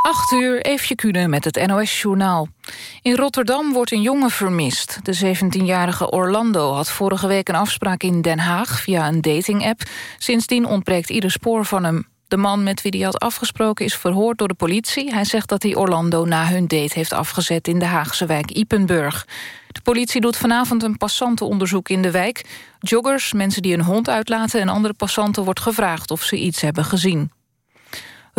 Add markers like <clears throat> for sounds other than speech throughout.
8 uur, Eefje Kune met het NOS-journaal. In Rotterdam wordt een jongen vermist. De 17-jarige Orlando had vorige week een afspraak in Den Haag... via een dating-app. Sindsdien ontbreekt ieder spoor van hem. De man met wie hij had afgesproken is verhoord door de politie. Hij zegt dat hij Orlando na hun date heeft afgezet... in de Haagse wijk Ipenburg. De politie doet vanavond een passantenonderzoek in de wijk. Joggers, mensen die een hond uitlaten en andere passanten... wordt gevraagd of ze iets hebben gezien.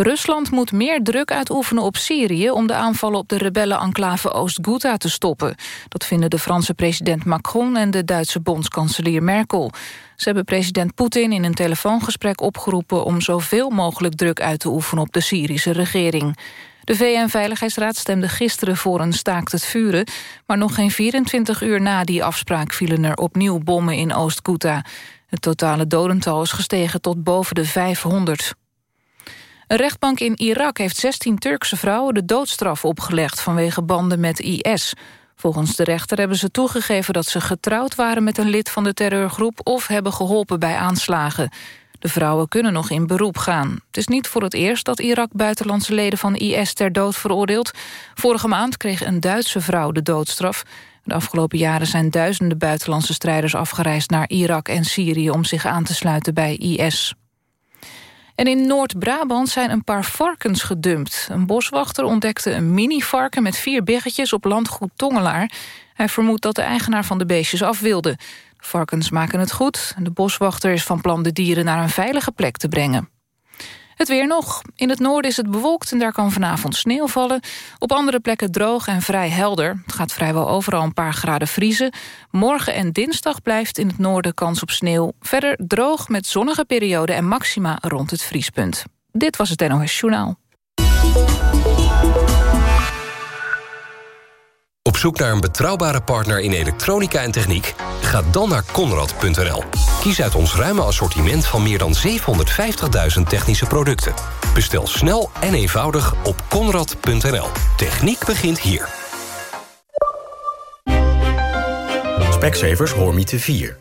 Rusland moet meer druk uitoefenen op Syrië... om de aanvallen op de rebellen-enclave Oost-Ghouta te stoppen. Dat vinden de Franse president Macron en de Duitse bondskanselier Merkel. Ze hebben president Poetin in een telefoongesprek opgeroepen... om zoveel mogelijk druk uit te oefenen op de Syrische regering. De VN-veiligheidsraad stemde gisteren voor een staakt het vuren... maar nog geen 24 uur na die afspraak vielen er opnieuw bommen in Oost-Ghouta. Het totale dodental is gestegen tot boven de 500. Een rechtbank in Irak heeft 16 Turkse vrouwen de doodstraf opgelegd vanwege banden met IS. Volgens de rechter hebben ze toegegeven dat ze getrouwd waren met een lid van de terreurgroep of hebben geholpen bij aanslagen. De vrouwen kunnen nog in beroep gaan. Het is niet voor het eerst dat Irak buitenlandse leden van IS ter dood veroordeelt. Vorige maand kreeg een Duitse vrouw de doodstraf. De afgelopen jaren zijn duizenden buitenlandse strijders afgereisd naar Irak en Syrië om zich aan te sluiten bij IS. In Noord-Brabant zijn een paar varkens gedumpt. Een boswachter ontdekte een mini-varken met vier biggetjes op landgoed Tongelaar. Hij vermoedt dat de eigenaar van de beestjes af wilde. De varkens maken het goed. De boswachter is van plan de dieren naar een veilige plek te brengen. Het weer nog. In het noorden is het bewolkt en daar kan vanavond sneeuw vallen. Op andere plekken droog en vrij helder. Het gaat vrijwel overal een paar graden vriezen. Morgen en dinsdag blijft in het noorden kans op sneeuw. Verder droog met zonnige perioden en maxima rond het vriespunt. Dit was het NOS Journaal. Zoek naar een betrouwbare partner in elektronica en techniek? Ga dan naar Conrad.nl. Kies uit ons ruime assortiment van meer dan 750.000 technische producten. Bestel snel en eenvoudig op Conrad.nl. Techniek begint hier. Specsavers Hoormiete 4.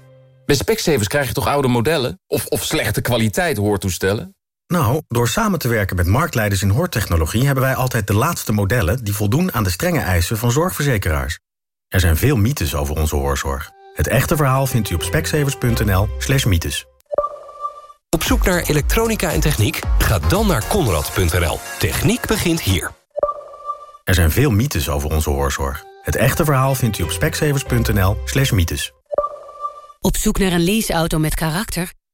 Bij Specsavers krijg je toch oude modellen? Of, of slechte kwaliteit hoortoestellen? Nou, door samen te werken met marktleiders in hoortechnologie... hebben wij altijd de laatste modellen die voldoen aan de strenge eisen van zorgverzekeraars. Er zijn veel mythes over onze hoorzorg. Het echte verhaal vindt u op speksevers.nl slash mythes. Op zoek naar elektronica en techniek? Ga dan naar konrad.nl. Techniek begint hier. Er zijn veel mythes over onze hoorzorg. Het echte verhaal vindt u op speksevers.nl slash mythes. Op zoek naar een leaseauto met karakter?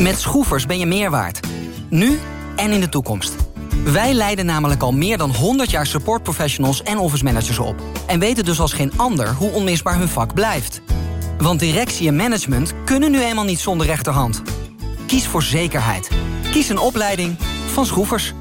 Met schroefers ben je meer waard. Nu en in de toekomst. Wij leiden namelijk al meer dan 100 jaar supportprofessionals en office managers op. En weten dus als geen ander hoe onmisbaar hun vak blijft. Want directie en management kunnen nu eenmaal niet zonder rechterhand. Kies voor zekerheid. Kies een opleiding van Schroefers.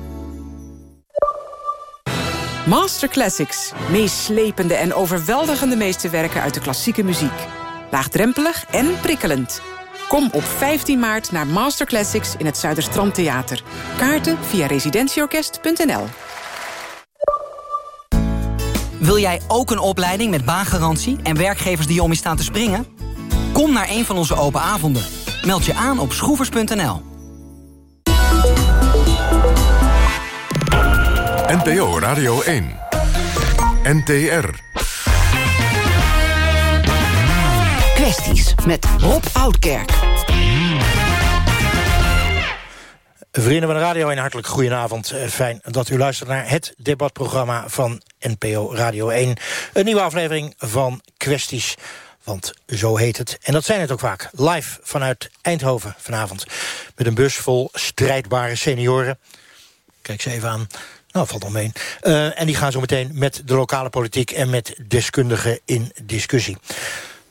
Master Classics. Meeslepende en overweldigende meesterwerken uit de klassieke muziek. Laagdrempelig en prikkelend. Kom op 15 maart naar Master Classics in het Zuiderstrand Theater. Kaarten via residentieorkest.nl Wil jij ook een opleiding met baangarantie en werkgevers die om je staan te springen? Kom naar een van onze open avonden. Meld je aan op schroevers.nl. NPO Radio 1. NTR. Kwesties met Rob Oudkerk. Vrienden van de Radio, een hartelijk goedenavond. Eh, fijn dat u luistert naar het debatprogramma van NPO Radio 1. Een nieuwe aflevering van Kwesties, want zo heet het. En dat zijn het ook vaak. Live vanuit Eindhoven vanavond. Met een bus vol strijdbare senioren. Kijk ze even aan. Nou, valt al mee. Uh, en die gaan zo meteen met de lokale politiek... en met deskundigen in discussie.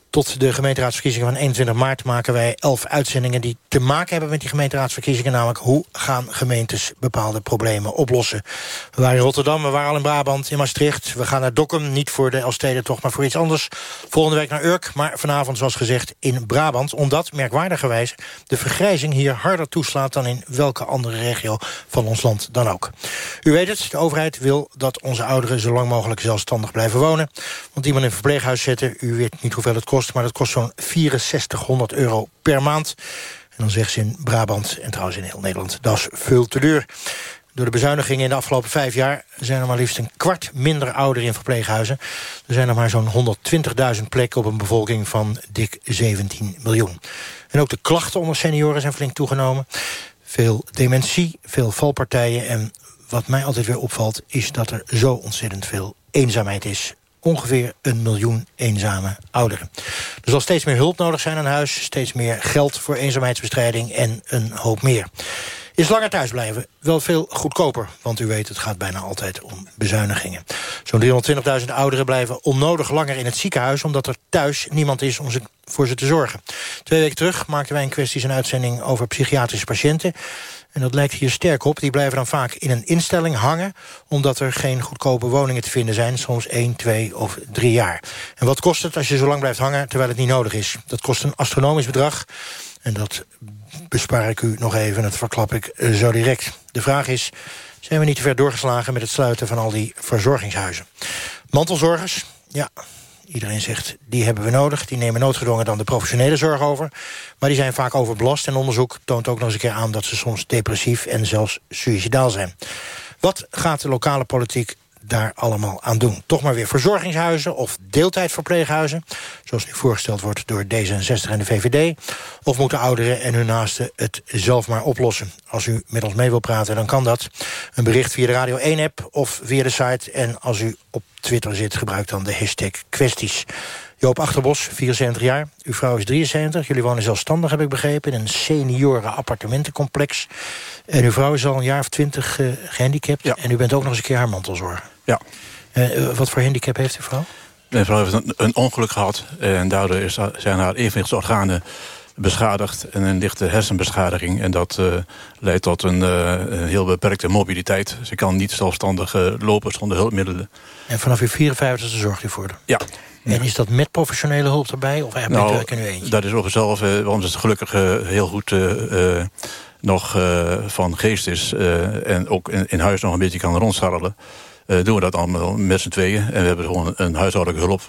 Tot de gemeenteraadsverkiezingen van 21 maart maken wij elf uitzendingen... die te maken hebben met die gemeenteraadsverkiezingen. Namelijk, hoe gaan gemeentes bepaalde problemen oplossen? We waren in Rotterdam, we waren al in Brabant, in Maastricht. We gaan naar Dokkum, niet voor de Elstede toch, maar voor iets anders. Volgende week naar Urk, maar vanavond, zoals gezegd, in Brabant. Omdat, merkwaardigerwijs, de vergrijzing hier harder toeslaat... dan in welke andere regio van ons land dan ook. U weet het, de overheid wil dat onze ouderen... zo lang mogelijk zelfstandig blijven wonen. Want iemand in een verpleeghuis zetten, u weet niet hoeveel het kost maar dat kost zo'n 6400 euro per maand. En dan zegt ze in Brabant en trouwens in heel Nederland... dat is veel te duur. Door de bezuinigingen in de afgelopen vijf jaar... zijn er maar liefst een kwart minder ouderen in verpleeghuizen. Er zijn er maar zo'n 120.000 plekken op een bevolking van dik 17 miljoen. En ook de klachten onder senioren zijn flink toegenomen. Veel dementie, veel valpartijen en wat mij altijd weer opvalt... is dat er zo ontzettend veel eenzaamheid is ongeveer een miljoen eenzame ouderen. Er zal steeds meer hulp nodig zijn aan huis... steeds meer geld voor eenzaamheidsbestrijding en een hoop meer. Is langer thuisblijven wel veel goedkoper. Want u weet, het gaat bijna altijd om bezuinigingen. Zo'n 320.000 ouderen blijven onnodig langer in het ziekenhuis... omdat er thuis niemand is om ze, voor ze te zorgen. Twee weken terug maakten wij in kwesties een uitzending over psychiatrische patiënten. En dat lijkt hier sterk op. Die blijven dan vaak in een instelling hangen... omdat er geen goedkope woningen te vinden zijn. Soms 1, 2 of 3 jaar. En wat kost het als je zo lang blijft hangen terwijl het niet nodig is? Dat kost een astronomisch bedrag. En dat bespaar ik u nog even, dat verklap ik zo direct. De vraag is, zijn we niet te ver doorgeslagen... met het sluiten van al die verzorgingshuizen? Mantelzorgers, ja, Iedereen zegt, die hebben we nodig. Die nemen noodgedwongen dan de professionele zorg over. Maar die zijn vaak overbelast. En onderzoek toont ook nog eens een keer aan... dat ze soms depressief en zelfs suicidaal zijn. Wat gaat de lokale politiek daar allemaal aan doen. Toch maar weer verzorgingshuizen of deeltijdverpleeghuizen... zoals nu voorgesteld wordt door D66 en de VVD... of moeten ouderen en hun naasten het zelf maar oplossen. Als u met ons mee wilt praten, dan kan dat. Een bericht via de Radio 1-app of via de site. En als u op Twitter zit, gebruik dan de hashtag kwesties. Joop Achterbos, 74 jaar. Uw vrouw is 73. Jullie wonen zelfstandig, heb ik begrepen... in een senioren appartementencomplex. En uw vrouw is al een jaar of twintig uh, gehandicapt. En u bent ook nog eens een keer haar mantelzorger. Ja. Uh, wat voor handicap heeft uw vrouw? Mijn vrouw heeft een, een ongeluk gehad. En daardoor is, zijn haar evenwichtsorganen beschadigd en een lichte hersenbeschadiging. En dat uh, leidt tot een, uh, een, heel beperkte mobiliteit. Ze kan niet zelfstandig uh, lopen zonder hulpmiddelen. En vanaf uw 54 zorgt u voor haar? Ja. En is dat met professionele hulp erbij? Of eigenlijk nou, in uw eentje? Dat is over zelf, want het gelukkig heel goed nog van geest is. en ook in, in, huis nog een beetje kan rondstarrelen. Doen we dat allemaal met z'n tweeën. En we hebben gewoon een huishoudelijke hulp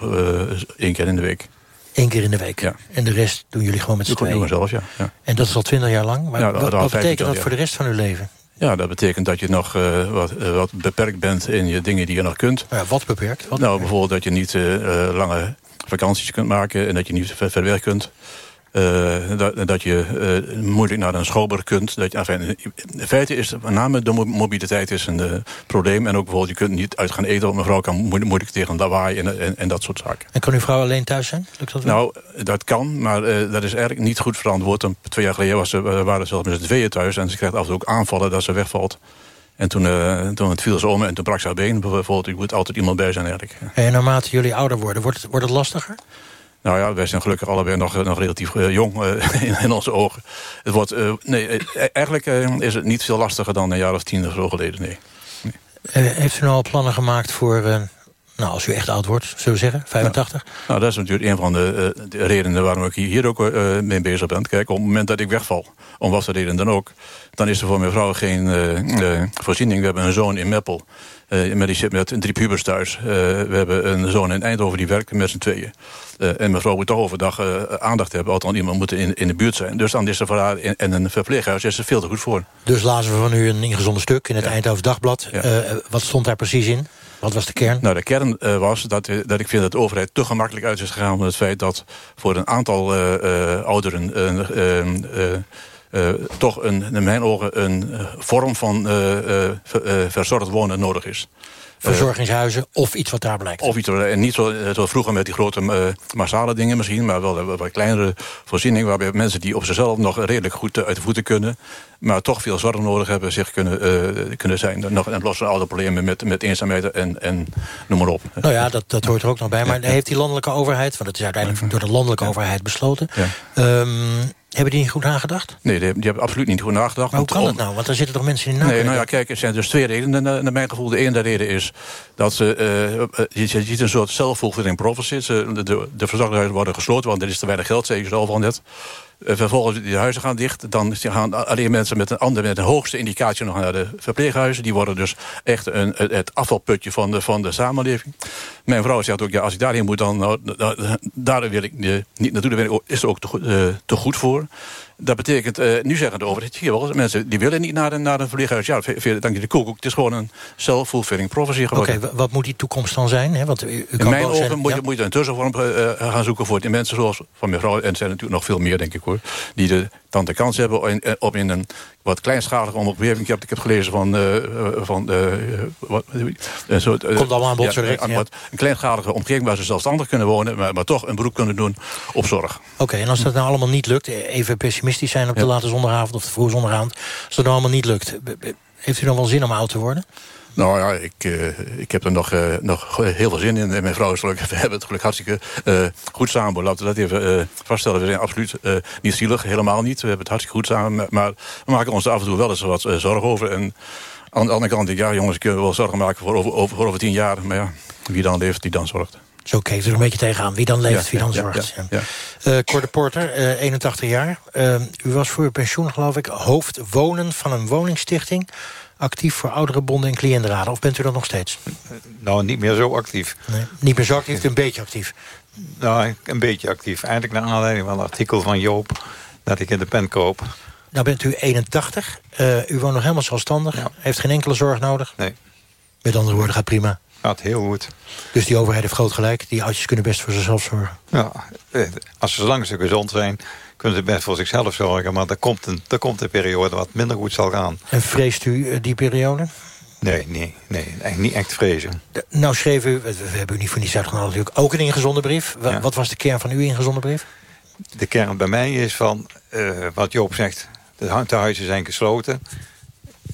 één keer in de week. Eén keer in de week. Ja. En de rest doen jullie gewoon met z'n tweeën? doen we zelf, ja. ja. En dat is al twintig jaar lang? Maar ja, wat, wat betekent dat voor de rest van uw leven? Ja, dat betekent dat je nog uh, wat, uh, wat, beperkt bent in je dingen die je nog kunt. Ja, wat beperkt? Wat nou, beperkt? bijvoorbeeld dat je niet uh, lange vakanties kunt maken... en dat je niet ver, ver weg kunt. Uh, dat, dat, je uh, moeilijk naar een schoolberg kunt. Dat je, enfin, in feite is met name de mobiliteit is een uh, probleem. En ook bijvoorbeeld, je kunt niet uit gaan eten... want mevrouw kan moeilijk, moeilijk tegen lawaai en, en, en, dat soort zaken. En kan uw vrouw alleen thuis zijn? Lukt dat wel? Nou, dat kan, maar dat is eigenlijk niet goed verantwoord. En twee jaar geleden was ze, waren ze zelfs met z'n tweeën thuis... en ze krijgt af en toe ook aanvallen dat ze wegvalt. En toen, toen het viel ze om en toen brak ze haar been. Bijvoorbeeld, er moet altijd iemand bij zijn eigenlijk. En naarmate jullie ouder worden, wordt het, wordt het lastiger? Nou ja, wij zijn gelukkig allebei nog, nog relatief uh, jong uh, <laughs> in, in, onze ogen. Het wordt, nee, eigenlijk is het niet veel lastiger dan een jaar of tien of zo geleden, nee. nee. heeft u nou al plannen gemaakt voor, nou als u echt oud wordt, zullen we zeggen, 85? Nou, nou dat is natuurlijk een van de, de redenen waarom ik hier ook mee bezig ben. Kijk, op het moment dat ik wegval, om wat voor reden dan ook... dan is er voor mijn vrouw geen voorziening. We hebben een zoon in Meppel. Uh, maar die zit met drie pubers thuis. Uh, we hebben een zoon in Eindhoven die werkt met z'n tweeën. Uh, en mevrouw moet toch overdag aandacht hebben. Althans, iemand moet in, in de buurt zijn. Dus dan is er voor haar in, in een verpleeghuis is er veel te goed voor. Dus lazen we van u een ingezonde stuk in het ja. Eindhoven Dagblad. Ja. wat stond daar precies in? Wat was de kern? Nou, de kern was dat, dat ik vind dat de overheid te gemakkelijk uit is gegaan... met het feit dat voor een aantal ouderen toch een, in mijn ogen een vorm van verzorgd wonen nodig is. Verzorgingshuizen of iets wat daar blijkt. Of iets, en niet zo, zo vroeger met die grote massale dingen misschien... maar wel wat kleinere voorzieningen... waarbij mensen die op zichzelf nog redelijk goed uit de voeten kunnen... maar toch veel zorg nodig hebben, zich kunnen, uh, kunnen zijn. Nog, en lossen oude problemen met, met eenzaamheid en, en noem maar op. Nou ja, dat, dat hoort er ook nog bij. Maar heeft die landelijke overheid... want het is uiteindelijk door de landelijke overheid besloten... Ja. Um, hebben die niet goed nagedacht? Nee, die, die hebben absoluut niet goed nagedacht. Maar hoe kan het nou? Want er zitten toch mensen in na. Nee, nou ja, kijk, er zijn dus twee redenen naar mijn gevoel. De ene reden is dat ze, uh, je, ziet een soort self-fulfilling prophecy. De, de, de verzorgingshuizen worden gesloten, want er is te weinig geld, zei je zelf al net. Uh, vervolgens die huizen gaan dicht. Dan gaan alleen mensen met een andere, met de hoogste indicatie nog naar de verpleeghuizen. Die worden dus echt een, het afvalputje van de, van de samenleving. Mijn vrouw zegt ook, ja, als ik daarheen moet, dan nou, daar wil ik niet naartoe. Daar is er ook te, uh, te goed voor. Dat betekent, uh, nu zeggen de overheid hier wel... mensen die willen niet naar, een, naar een verpleeghuis. Ja, dank je de koek. Het is gewoon een self-fulfilling prophecy geworden. Oké, wat moet die toekomst dan zijn? Hè? Want u, u In mijn ogen moet, je, moet je een tussenvorm uh, gaan zoeken voor die mensen zoals van mevrouw. En er zijn natuurlijk nog veel meer, denk ik hoor. Die de, dan de kans hebben om in, in een wat kleinschalige omgeving. Ik heb, ik heb gelezen van... Uh, van uh, wat, een soort, uh, Komt allemaal aan bod, ja, ja. Een kleinschalige omgeving waar ze zelfstandig kunnen wonen... maar, maar toch een beroep kunnen doen op zorg. Oké, en als dat nou allemaal niet lukt... even pessimistisch zijn op de late zondagavond of de vroege zondagavond... als dat nou allemaal niet lukt... heeft u dan wel zin om oud te worden? Nou ja, ik, uh, ik heb er nog, uh, nog heel veel zin in. En mijn vrouw is gelukkig, <laughs> we hebben het gelukkig hartstikke goed samen. Laten we dat even vaststellen. We zijn absoluut niet zielig, helemaal niet. We hebben het hartstikke goed samen. Maar we maken ons af en toe wel eens wat zorgen over. En aan de andere kant ja jongens, kunnen we wel zorgen maken voor over, over, voor over tien jaar. Maar ja, wie dan leeft, die dan zorgt. Zo keek er een beetje tegenaan. Wie dan leeft, wie dan zorgt. Ja, Cor de Porter, 81 jaar. u was voor uw pensioen, geloof ik, hoofd wonen van een woningstichting actief voor oudere bonden en cliëntenraden? Of bent u dat nog steeds? Nou, niet meer zo actief. Nee, niet meer zo actief, een beetje actief? Nou, een beetje actief. Eigenlijk naar aanleiding van een artikel van Joop... dat ik in de pen koop. Nou bent u 81. Uh, u woont nog helemaal zelfstandig. Heeft geen enkele zorg nodig. Nee. Met andere woorden, gaat prima. Gaat heel goed. Dus die overheid heeft groot gelijk. Die oudjes kunnen best voor zichzelf zorgen. Ja, eh, als ze zolang ze gezond zijn kunnen ze best voor zichzelf zorgen. Maar er komt, een, er komt een periode wat minder goed zal gaan. En vreest u eh, die periode? Nee, nee, nee, niet echt vrezen. nou schreef u, we, hebben u niet voor niets uitgenodigd natuurlijk, ook een ingezonde brief. Wat was de kern van uw ingezonde brief? De kern bij mij is van, uh, wat Joop zegt, de huizen zijn gesloten.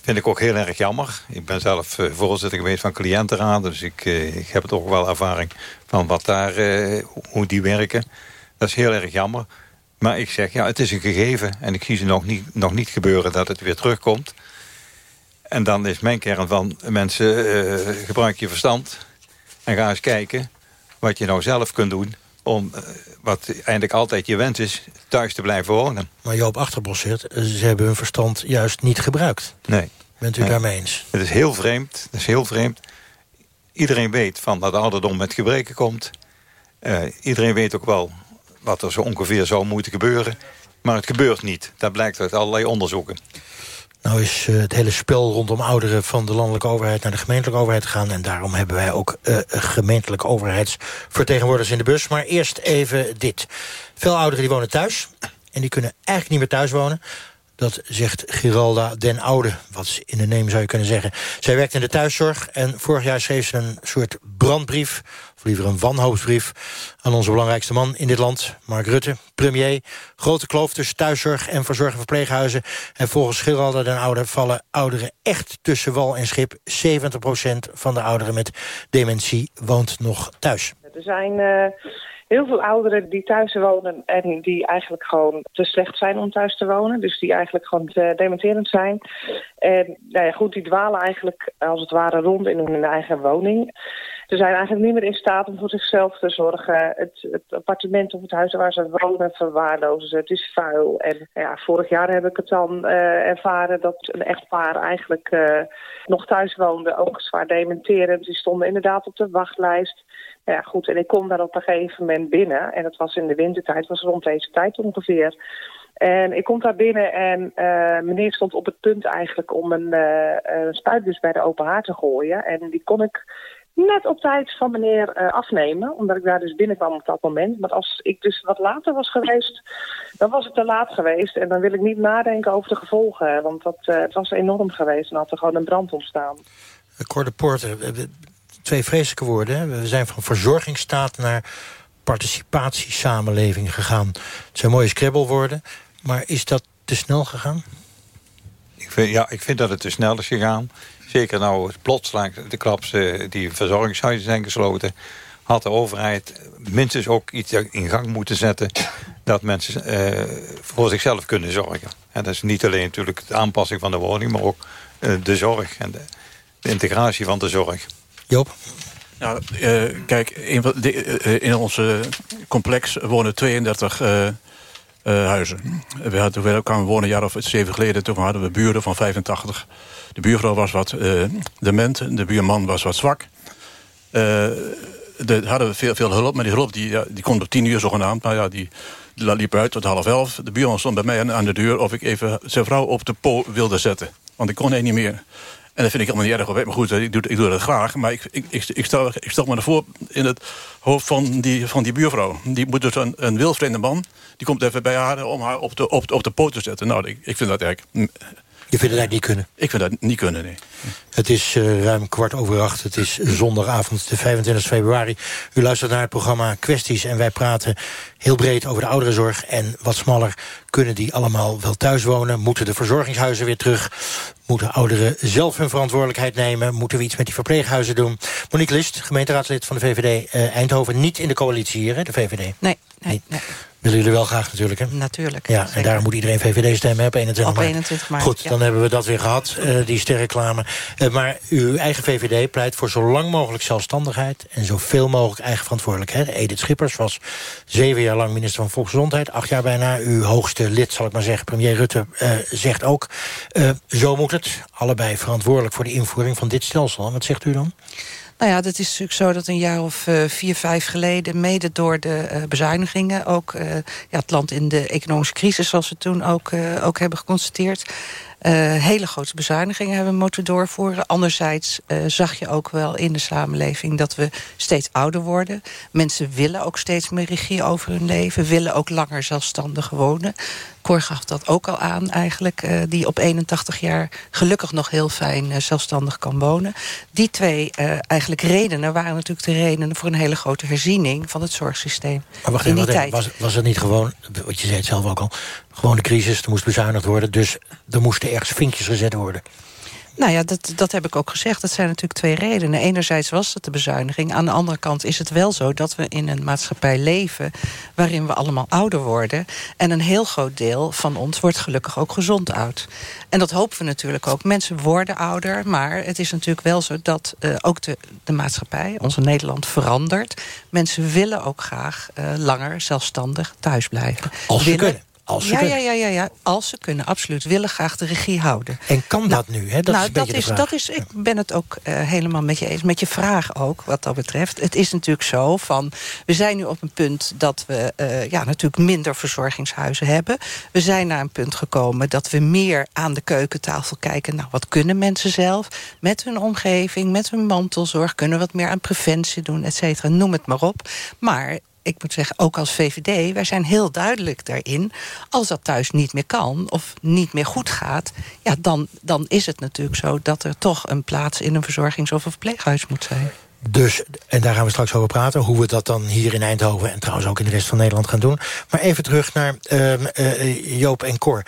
Vind ik ook heel erg jammer. Ik ben zelf uh, voorzitter geweest van cliëntenraad, dus ik, uh, ik heb toch wel ervaring van wat daar, hoe die werken. Dat is heel erg jammer. Maar ik zeg, ja, het is een gegeven. En ik zie ze nog niet, nog niet gebeuren dat het weer terugkomt. En dan is mijn kern van mensen, gebruik je verstand. En ga eens kijken wat je nou zelf kunt doen. Om, wat eigenlijk altijd je wens is, thuis te blijven wonen. Maar Joop Achterbos zegt, eh, ze hebben hun verstand juist niet gebruikt. Nee. Bent u daarmee eens? Het is heel vreemd. Het is heel vreemd. Iedereen weet van dat ouderdom met gebreken komt. Uh, iedereen weet ook wel wat er zo ongeveer zou moeten gebeuren. Maar het gebeurt niet. Dat blijkt uit allerlei onderzoeken. Nou is uh, het hele spel rondom ouderen van de landelijke overheid naar de gemeentelijke overheid gegaan. En daarom hebben wij ook uh, gemeentelijke overheidsvertegenwoordigers in de bus. Maar eerst even dit. Veel ouderen die wonen thuis. En die kunnen eigenlijk niet meer thuis wonen. Dat zegt Giralda den Oude, wat in de neem zou je kunnen zeggen. Zij werkt in de thuiszorg en vorig jaar schreef ze een soort brandbrief... of liever een wanhoopsbrief aan onze belangrijkste man in dit land... Mark Rutte, premier. Grote kloof tussen thuiszorg en verzorging verpleeghuizen. En volgens Giralda den Oude vallen ouderen echt tussen wal en schip. 70% van de ouderen met dementie woont nog thuis. Er zijn... Uh heel veel ouderen die thuis wonen en die eigenlijk gewoon te slecht zijn om thuis te wonen. Dus die eigenlijk gewoon te dementerend zijn. En nou ja, goed, die dwalen eigenlijk als het ware rond in hun eigen woning. Ze zijn eigenlijk niet meer in staat om voor zichzelf te zorgen. Het, het appartement of het huis waar ze wonen verwaarlozen ze. Het is vuil. En ja, vorig jaar heb ik het dan uh, ervaren dat een echtpaar eigenlijk uh, nog thuis woonde. Ook zwaar dementerend. Die stonden inderdaad op de wachtlijst. Ja, goed, en ik kom daar op een gegeven moment binnen. En dat was in de wintertijd, was rond deze tijd ongeveer. En ik kom daar binnen en uh, meneer stond op het punt eigenlijk om een, een spuitbus bij de open haard te gooien. En die kon ik net op tijd van meneer uh, afnemen. Omdat ik daar dus binnenkwam op dat moment. Maar als ik dus wat later was geweest, dan was het te laat geweest. En dan wil ik niet nadenken over de gevolgen. Want dat, uh, het was enorm geweest en had er gewoon een brand ontstaan. Cor de Poorter, twee vreselijke woorden. Hè? We zijn van verzorgingsstaat naar participatiesamenleving gegaan. Het zijn mooie scribbelwoorden. Maar is dat te snel gegaan? Ik vind, ja, ik vind dat het te snel is gegaan. Zeker nou plotseling de klaps die verzorgingshuizen zijn gesloten... had de overheid minstens ook iets in gang moeten zetten... dat mensen uh, voor zichzelf kunnen zorgen. En dat is niet alleen natuurlijk de aanpassing van de woning... maar ook uh, de zorg en de, de, integratie van de zorg. Joop? Nou, uh, kijk, in, de, in ons complex wonen 32 huizen. We hadden, we kwamen wonen een jaar of zeven geleden. Toen hadden we buren van 85 de buurvrouw was wat uh, dement, de buurman was wat zwak. Uh, de, hadden we veel, veel hulp, maar die hulp die, ja, die kon op tien uur zogenaamd. Nou ja, die, die liep uit tot half elf. De buurman stond bij mij aan de deur of ik even zijn vrouw op de po wilde zetten. Want ik kon hij niet meer. En dat vind ik helemaal niet erg. Maar goed, ik doe, ik doe dat graag. Maar ik, ik, ik, stel, ik stel me ervoor in het hoofd van die, van die buurvrouw. Die moet dus een, een wildvreemde man. Die komt even bij haar om haar op de, op, op de poot te zetten. Nou, ik, ik vind dat eigenlijk je vindt dat niet kunnen? Ik vind dat niet kunnen, nee. Het is uh, ruim kwart over acht. Het is zondagavond, de 25 februari. U luistert naar het programma Kwesties... en wij praten heel breed over de ouderenzorg. En wat smaller, kunnen die allemaal wel thuis wonen? Moeten de verzorgingshuizen weer terug? Moeten ouderen zelf hun verantwoordelijkheid nemen? Moeten we iets met die verpleeghuizen doen? Monique List, gemeenteraadslid van de VVD uh, eh, Eindhoven. Niet in de coalitie hier, hè, de VVD? Nee, nee, nee. Willen jullie wel graag natuurlijk, hè? Natuurlijk. Ja, en daar moet iedereen VVD stemmen op 21 op 21 maart. Goed, dan hebben we dat weer gehad, uh, die sterreclame. Uh, maar uw eigen VVD pleit voor zo lang mogelijk zelfstandigheid... en zoveel mogelijk eigen verantwoordelijkheid. Edith Schippers was zeven jaar lang minister van Volksgezondheid. Acht jaar bijna. Uw hoogste lid, zal ik maar zeggen, premier Rutte, uh, zegt ook... zo moet het. Allebei verantwoordelijk voor de invoering van dit stelsel. Wat zegt u dan? Nou ja, het is natuurlijk zo dat een jaar of uh, vier, vijf geleden... mede door de uh, bezuinigingen... ook uh, ja, het land in de economische crisis, zoals we toen ook, ook hebben geconstateerd... Hele grote bezuinigingen hebben moeten doorvoeren. Anderzijds zag je ook wel in de samenleving dat we steeds ouder worden. Mensen willen ook steeds meer regie over hun leven. Willen ook langer zelfstandig wonen. Cor gaf dat ook al aan eigenlijk. Uh, die op 81 jaar gelukkig nog heel fijn zelfstandig kan wonen. Die twee eigenlijk redenen waren natuurlijk de redenen... voor een hele grote herziening van het zorgsysteem. Maar wacht even, was, was het niet gewoon, wat je zei het zelf ook al... gewoon de crisis, er moest bezuinigd worden... dus er moesten ergens vinkjes gezet worden. Nou ja, dat, dat heb ik ook gezegd. Dat zijn natuurlijk twee redenen. Enerzijds was het de bezuiniging. Aan de andere kant is het wel zo dat we in een maatschappij leven... waarin we allemaal ouder worden. En een heel groot deel van ons wordt gelukkig ook gezond oud. En dat hopen we natuurlijk ook. Mensen worden ouder, maar het is natuurlijk wel zo... dat uh, ook de, de maatschappij, onze Nederland, verandert. Mensen willen ook graag uh, langer zelfstandig thuis blijven. Als ze kunnen. Als ze ja, kunnen. ja, ja, ja, ja, als ze kunnen, absoluut. Willen graag de regie houden. En kan nou, dat nu? Hè? Dat nou, is dat, is, dat is, ik ben het ook uh, helemaal met je eens. Met je vraag ook, wat dat betreft. Het is natuurlijk zo van... we zijn nu op een punt dat we uh, ja, natuurlijk minder verzorgingshuizen hebben. We zijn naar een punt gekomen dat we meer aan de keukentafel kijken... nou, wat kunnen mensen zelf met hun omgeving, met hun mantelzorg... kunnen wat meer aan preventie doen, et cetera. Noem het maar op. Maar ik moet zeggen, ook als VVD, wij zijn heel duidelijk daarin. Als dat thuis niet meer kan of niet meer goed gaat... Ja, dan, dan is het natuurlijk zo dat er toch een plaats in een verzorgings- of een verpleeghuis moet zijn. Dus, en daar gaan we straks over praten... hoe we dat dan hier in Eindhoven en trouwens ook in de rest van Nederland gaan doen. Maar even terug naar uh, uh, Joop en Cor.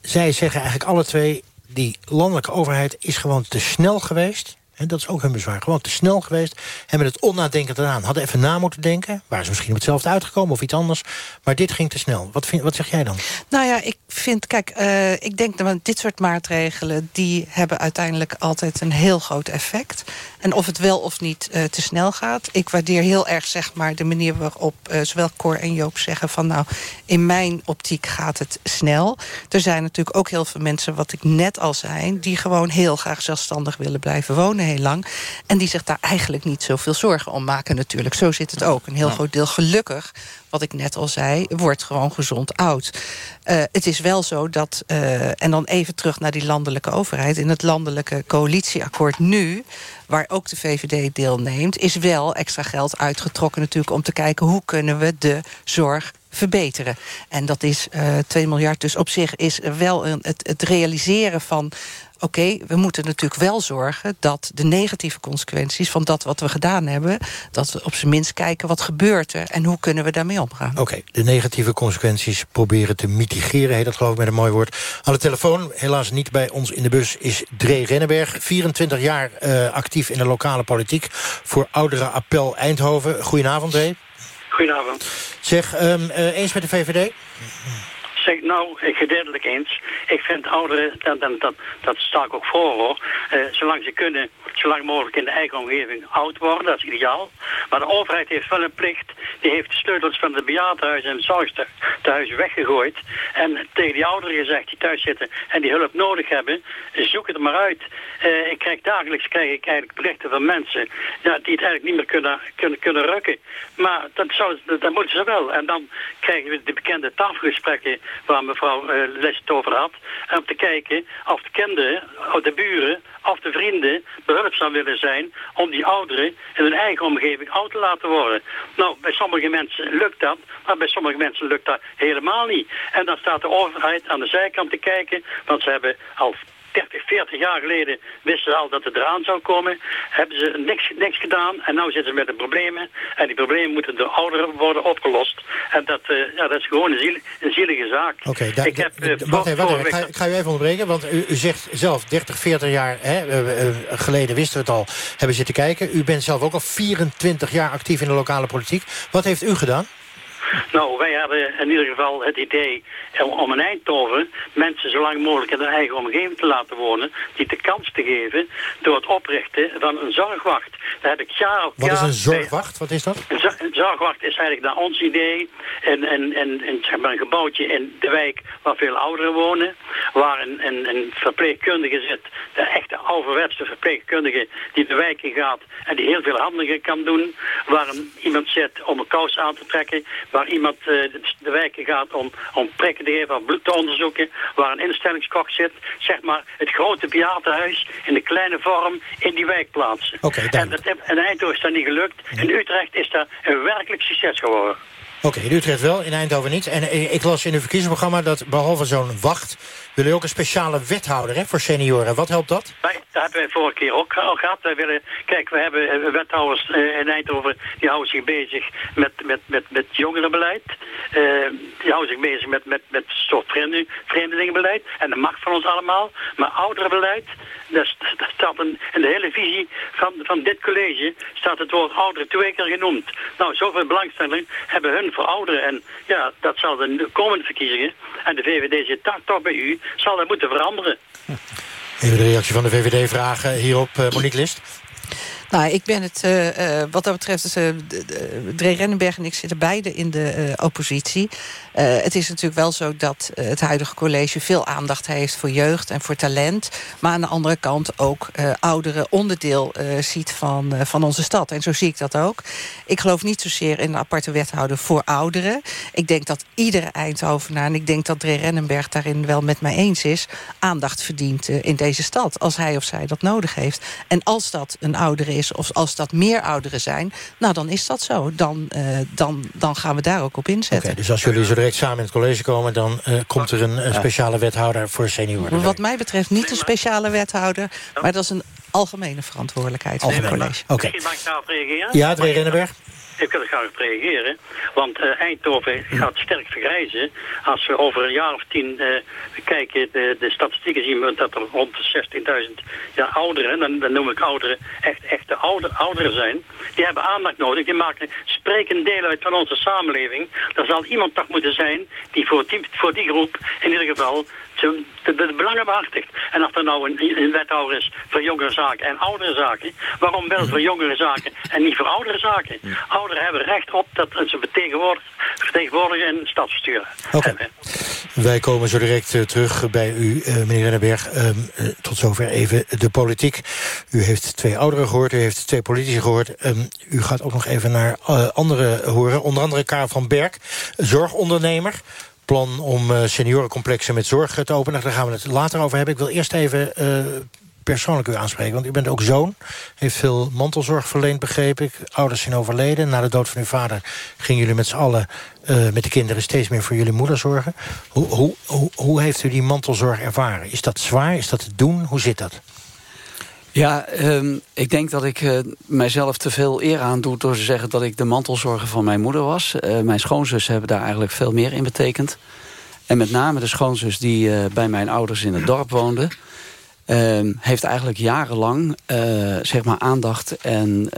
Zij zeggen eigenlijk alle twee... die landelijke overheid is gewoon te snel geweest en dat is ook hun bezwaar. Gewoon te snel geweest. Hebben het onnadenkend gedaan. Hadden even na moeten denken. Waren ze misschien op hetzelfde uitgekomen of iets anders. Maar dit ging te snel. Wat, vind, wat zeg jij dan? Nou ja, ik vind... Kijk, uh, ik denk dat dit soort maatregelen... die hebben uiteindelijk altijd een heel groot effect. En of het wel of niet uh, te snel gaat. Ik waardeer heel erg zeg maar, de manier waarop uh, zowel Cor en Joop zeggen... van nou, in mijn optiek gaat het snel. Er zijn natuurlijk ook heel veel mensen, wat ik net al zei... die gewoon heel graag zelfstandig willen blijven wonen heel lang. En die zich daar eigenlijk niet zoveel zorgen om maken natuurlijk. Zo zit het ook. Een heel groot deel gelukkig wat ik net al zei, wordt gewoon gezond oud. Uh, het is wel zo dat, uh, en dan even terug naar die landelijke overheid... in het landelijke coalitieakkoord nu waar ook de VVD deelneemt... is wel extra geld uitgetrokken natuurlijk om te kijken... hoe kunnen we de zorg verbeteren. En dat is uh, 2 miljard. Dus op zich is wel een, het realiseren van oké, okay, we moeten natuurlijk wel zorgen... dat de negatieve consequenties van dat wat we gedaan hebben... dat we op zijn minst kijken wat gebeurt er... en hoe kunnen we daarmee omgaan. Oké, okay, de negatieve consequenties proberen te mitigeren... heet dat geloof ik met een mooi woord. Aan de telefoon, helaas niet bij ons in de bus... is Dree Rennenberg, 24 jaar uh, actief in de lokale politiek... voor Oudere Appel Eindhoven. Goedenavond, Dree. Goedenavond. Zeg, um, uh, eens met de VVD? Zeg, nou, gedeeltelijk eens. Ik vind ouderen, dat, dat, dat, dat sta ik ook voor hoor, uh, zolang ze kunnen, zolang mogelijk in de eigen omgeving oud worden, dat is ideaal. Maar de overheid heeft wel een plicht, die heeft de sleutels van de bejaardenhuizen en zorgtehuizen weggegooid. En tegen die ouderen gezegd die thuis zitten en die hulp nodig hebben, zoek het er maar uit. Uh, ik krijg dagelijks krijg ik eigenlijk berichten van mensen ja, die het eigenlijk niet meer kunnen, kunnen, kunnen rukken. Maar dat, zou, dat moeten ze wel. En dan krijgen we de bekende tafelgesprekken waar mevrouw uh, Les het over had. En om te kijken of de kinderen, of de buren, of de vrienden behulpzaam willen zijn om die ouderen in hun eigen omgeving oud te laten worden. Nou, bij sommige mensen lukt dat, maar bij sommige mensen lukt dat helemaal niet. En dan staat de overheid aan de zijkant te kijken, want ze hebben al 30, 40 jaar geleden wisten ze al dat het eraan zou komen. Hebben ze niks, niks gedaan en nu zitten ze met de problemen. En die problemen moeten door ouderen worden opgelost. En dat, uh, ja, dat is gewoon een, ziel, een zielige zaak. Oké, okay, ik heb, uh, wacht even, wacht even. Ik, ga, ik ga u even onderbreken, want u, u zegt zelf 30, 40 jaar hè, uh, geleden wisten we het al, hebben zitten kijken. U bent zelf ook al 24 jaar actief in de lokale politiek. Wat heeft u gedaan? Nou, wij hebben in ieder geval het idee om in Eindhoven mensen zo lang mogelijk in hun eigen omgeving te laten wonen, die de kans te geven door het oprichten van een zorgwacht. Daar heb ik jaar op Wat is een zorgwacht? Wat is dat? Een zorgwacht is eigenlijk naar ons idee een, een, een, een, zeg maar een gebouwtje in de wijk waar veel ouderen wonen, waar een, een, een verpleegkundige zit, de echte ouderwetse verpleegkundige die de wijk in gaat en die heel veel handigen kan doen, waar een, iemand zit om een kous aan te trekken, waar iemand uh, de, wijken gaat om, om prikken te geven, om bloed te onderzoeken, waar een instellingskok zit, zeg maar het grote bejaardenhuis in de kleine vorm in die wijk plaatsen. Okay, en dat, in Eindhoven is dat niet gelukt. In Utrecht is dat een werkelijk succes geworden. Oké, okay, in Utrecht wel, in Eindhoven niet. En eh, ik las in uw verkiezingsprogramma dat behalve zo'n wacht... willen ook een speciale wethouder hè, voor senioren. Wat helpt dat? Wij, dat hebben wij vorige keer ook al gehad. Wij willen, kijk, we hebben eh, wethouders uh, in Eindhoven... die houden zich bezig met, met, met, met jongerenbeleid. Uh, die houden zich bezig met, met, met soort vreemde, vreemdelingenbeleid. En dat mag van ons allemaal. Maar ouderenbeleid, dat, dat staat een, in de hele visie van, van dit college... staat het woord ouderen twee keer genoemd. Nou, zoveel belangstelling hebben hun voor ouderen. En ja, dat zal de komende verkiezingen, en de VVD zit daar toch bij u, zal dat moeten veranderen. Even de reactie van de VVD vragen hierop, uh, Monique List. Nou, ik ben het, uh, uh, wat dat betreft, uh, Dree Rennenberg en ik zitten beide in de oppositie. het is natuurlijk wel zo dat het huidige college veel aandacht heeft voor jeugd en voor talent. Maar aan de andere kant ook ouderen onderdeel ziet van, van onze stad. En zo zie ik dat ook. Ik geloof niet zozeer in een aparte wethouder voor ouderen. Ik denk dat iedere Eindhovenaar, en ik denk dat Dree Rennenberg daarin wel met mij eens is, aandacht verdient in deze stad. Als hij of zij dat nodig heeft. En als dat een ouder is of als dat meer ouderen zijn, nou dan is dat zo. Dan, uh, dan, dan gaan we daar ook op inzetten. Okay, dus als jullie zo direct samen in het college komen... dan uh, komt er een, een, speciale wethouder voor senioren. Wat mij betreft niet een speciale wethouder... maar dat is een algemene verantwoordelijkheid van het college. Oké. Okay. Mag ik daarop reageren? Ja, Dre Rennenberg. Ik wil er graag op reageren. Want uh, Eindhoven gaat sterk vergrijzen. Als we over een jaar of tien uh, kijken, de, de statistieken zien we dat er rond de 16.000 ja, ouderen, dan, noem ik ouderen, echt echte ouder, ouderen zijn. Die hebben aandacht nodig. Die maken spreken deel uit van onze samenleving. Er zal iemand toch moeten zijn die voor die, voor die groep in ieder geval de, de, belangen behartigt. En of er nou een, een wethouder is voor jongere zaken en oudere zaken, waarom wel voor jongere zaken en niet voor oudere zaken? Ouderen hebben recht op dat ze vertegenwoordigen in het stadsbestuur. Okay. Wij komen zo direct uh, terug bij u, uh, meneer Rennenberg. Uh, tot zover even de politiek. U heeft twee ouderen gehoord, u heeft twee politici gehoord. Um, u gaat ook nog even naar anderen horen. Onder andere Karel van Berg, zorgondernemer plan om uh, seniorencomplexen met zorg te openen. Daar gaan we het later over hebben. Ik wil eerst even uh, persoonlijk u aanspreken. Want u bent ook zoon. Heeft veel mantelzorg verleend, begreep ik. Ouders zijn overleden. Na de dood van uw vader gingen jullie met z'n allen... Uh, met de kinderen steeds meer voor jullie moeder zorgen. Hoe, hoe, hoe, hoe heeft u die mantelzorg ervaren? Is dat zwaar? Is dat te doen? Hoe zit dat? Ja, um, ik denk dat ik uh, mijzelf te veel eer aan doe... door te zeggen dat ik de mantelzorger van mijn moeder was. Uh, mijn schoonzus hebben daar eigenlijk veel meer in betekend. En met name de schoonzus die uh, bij mijn ouders in het dorp woonde... Uh, heeft eigenlijk jarenlang zeg maar aandacht en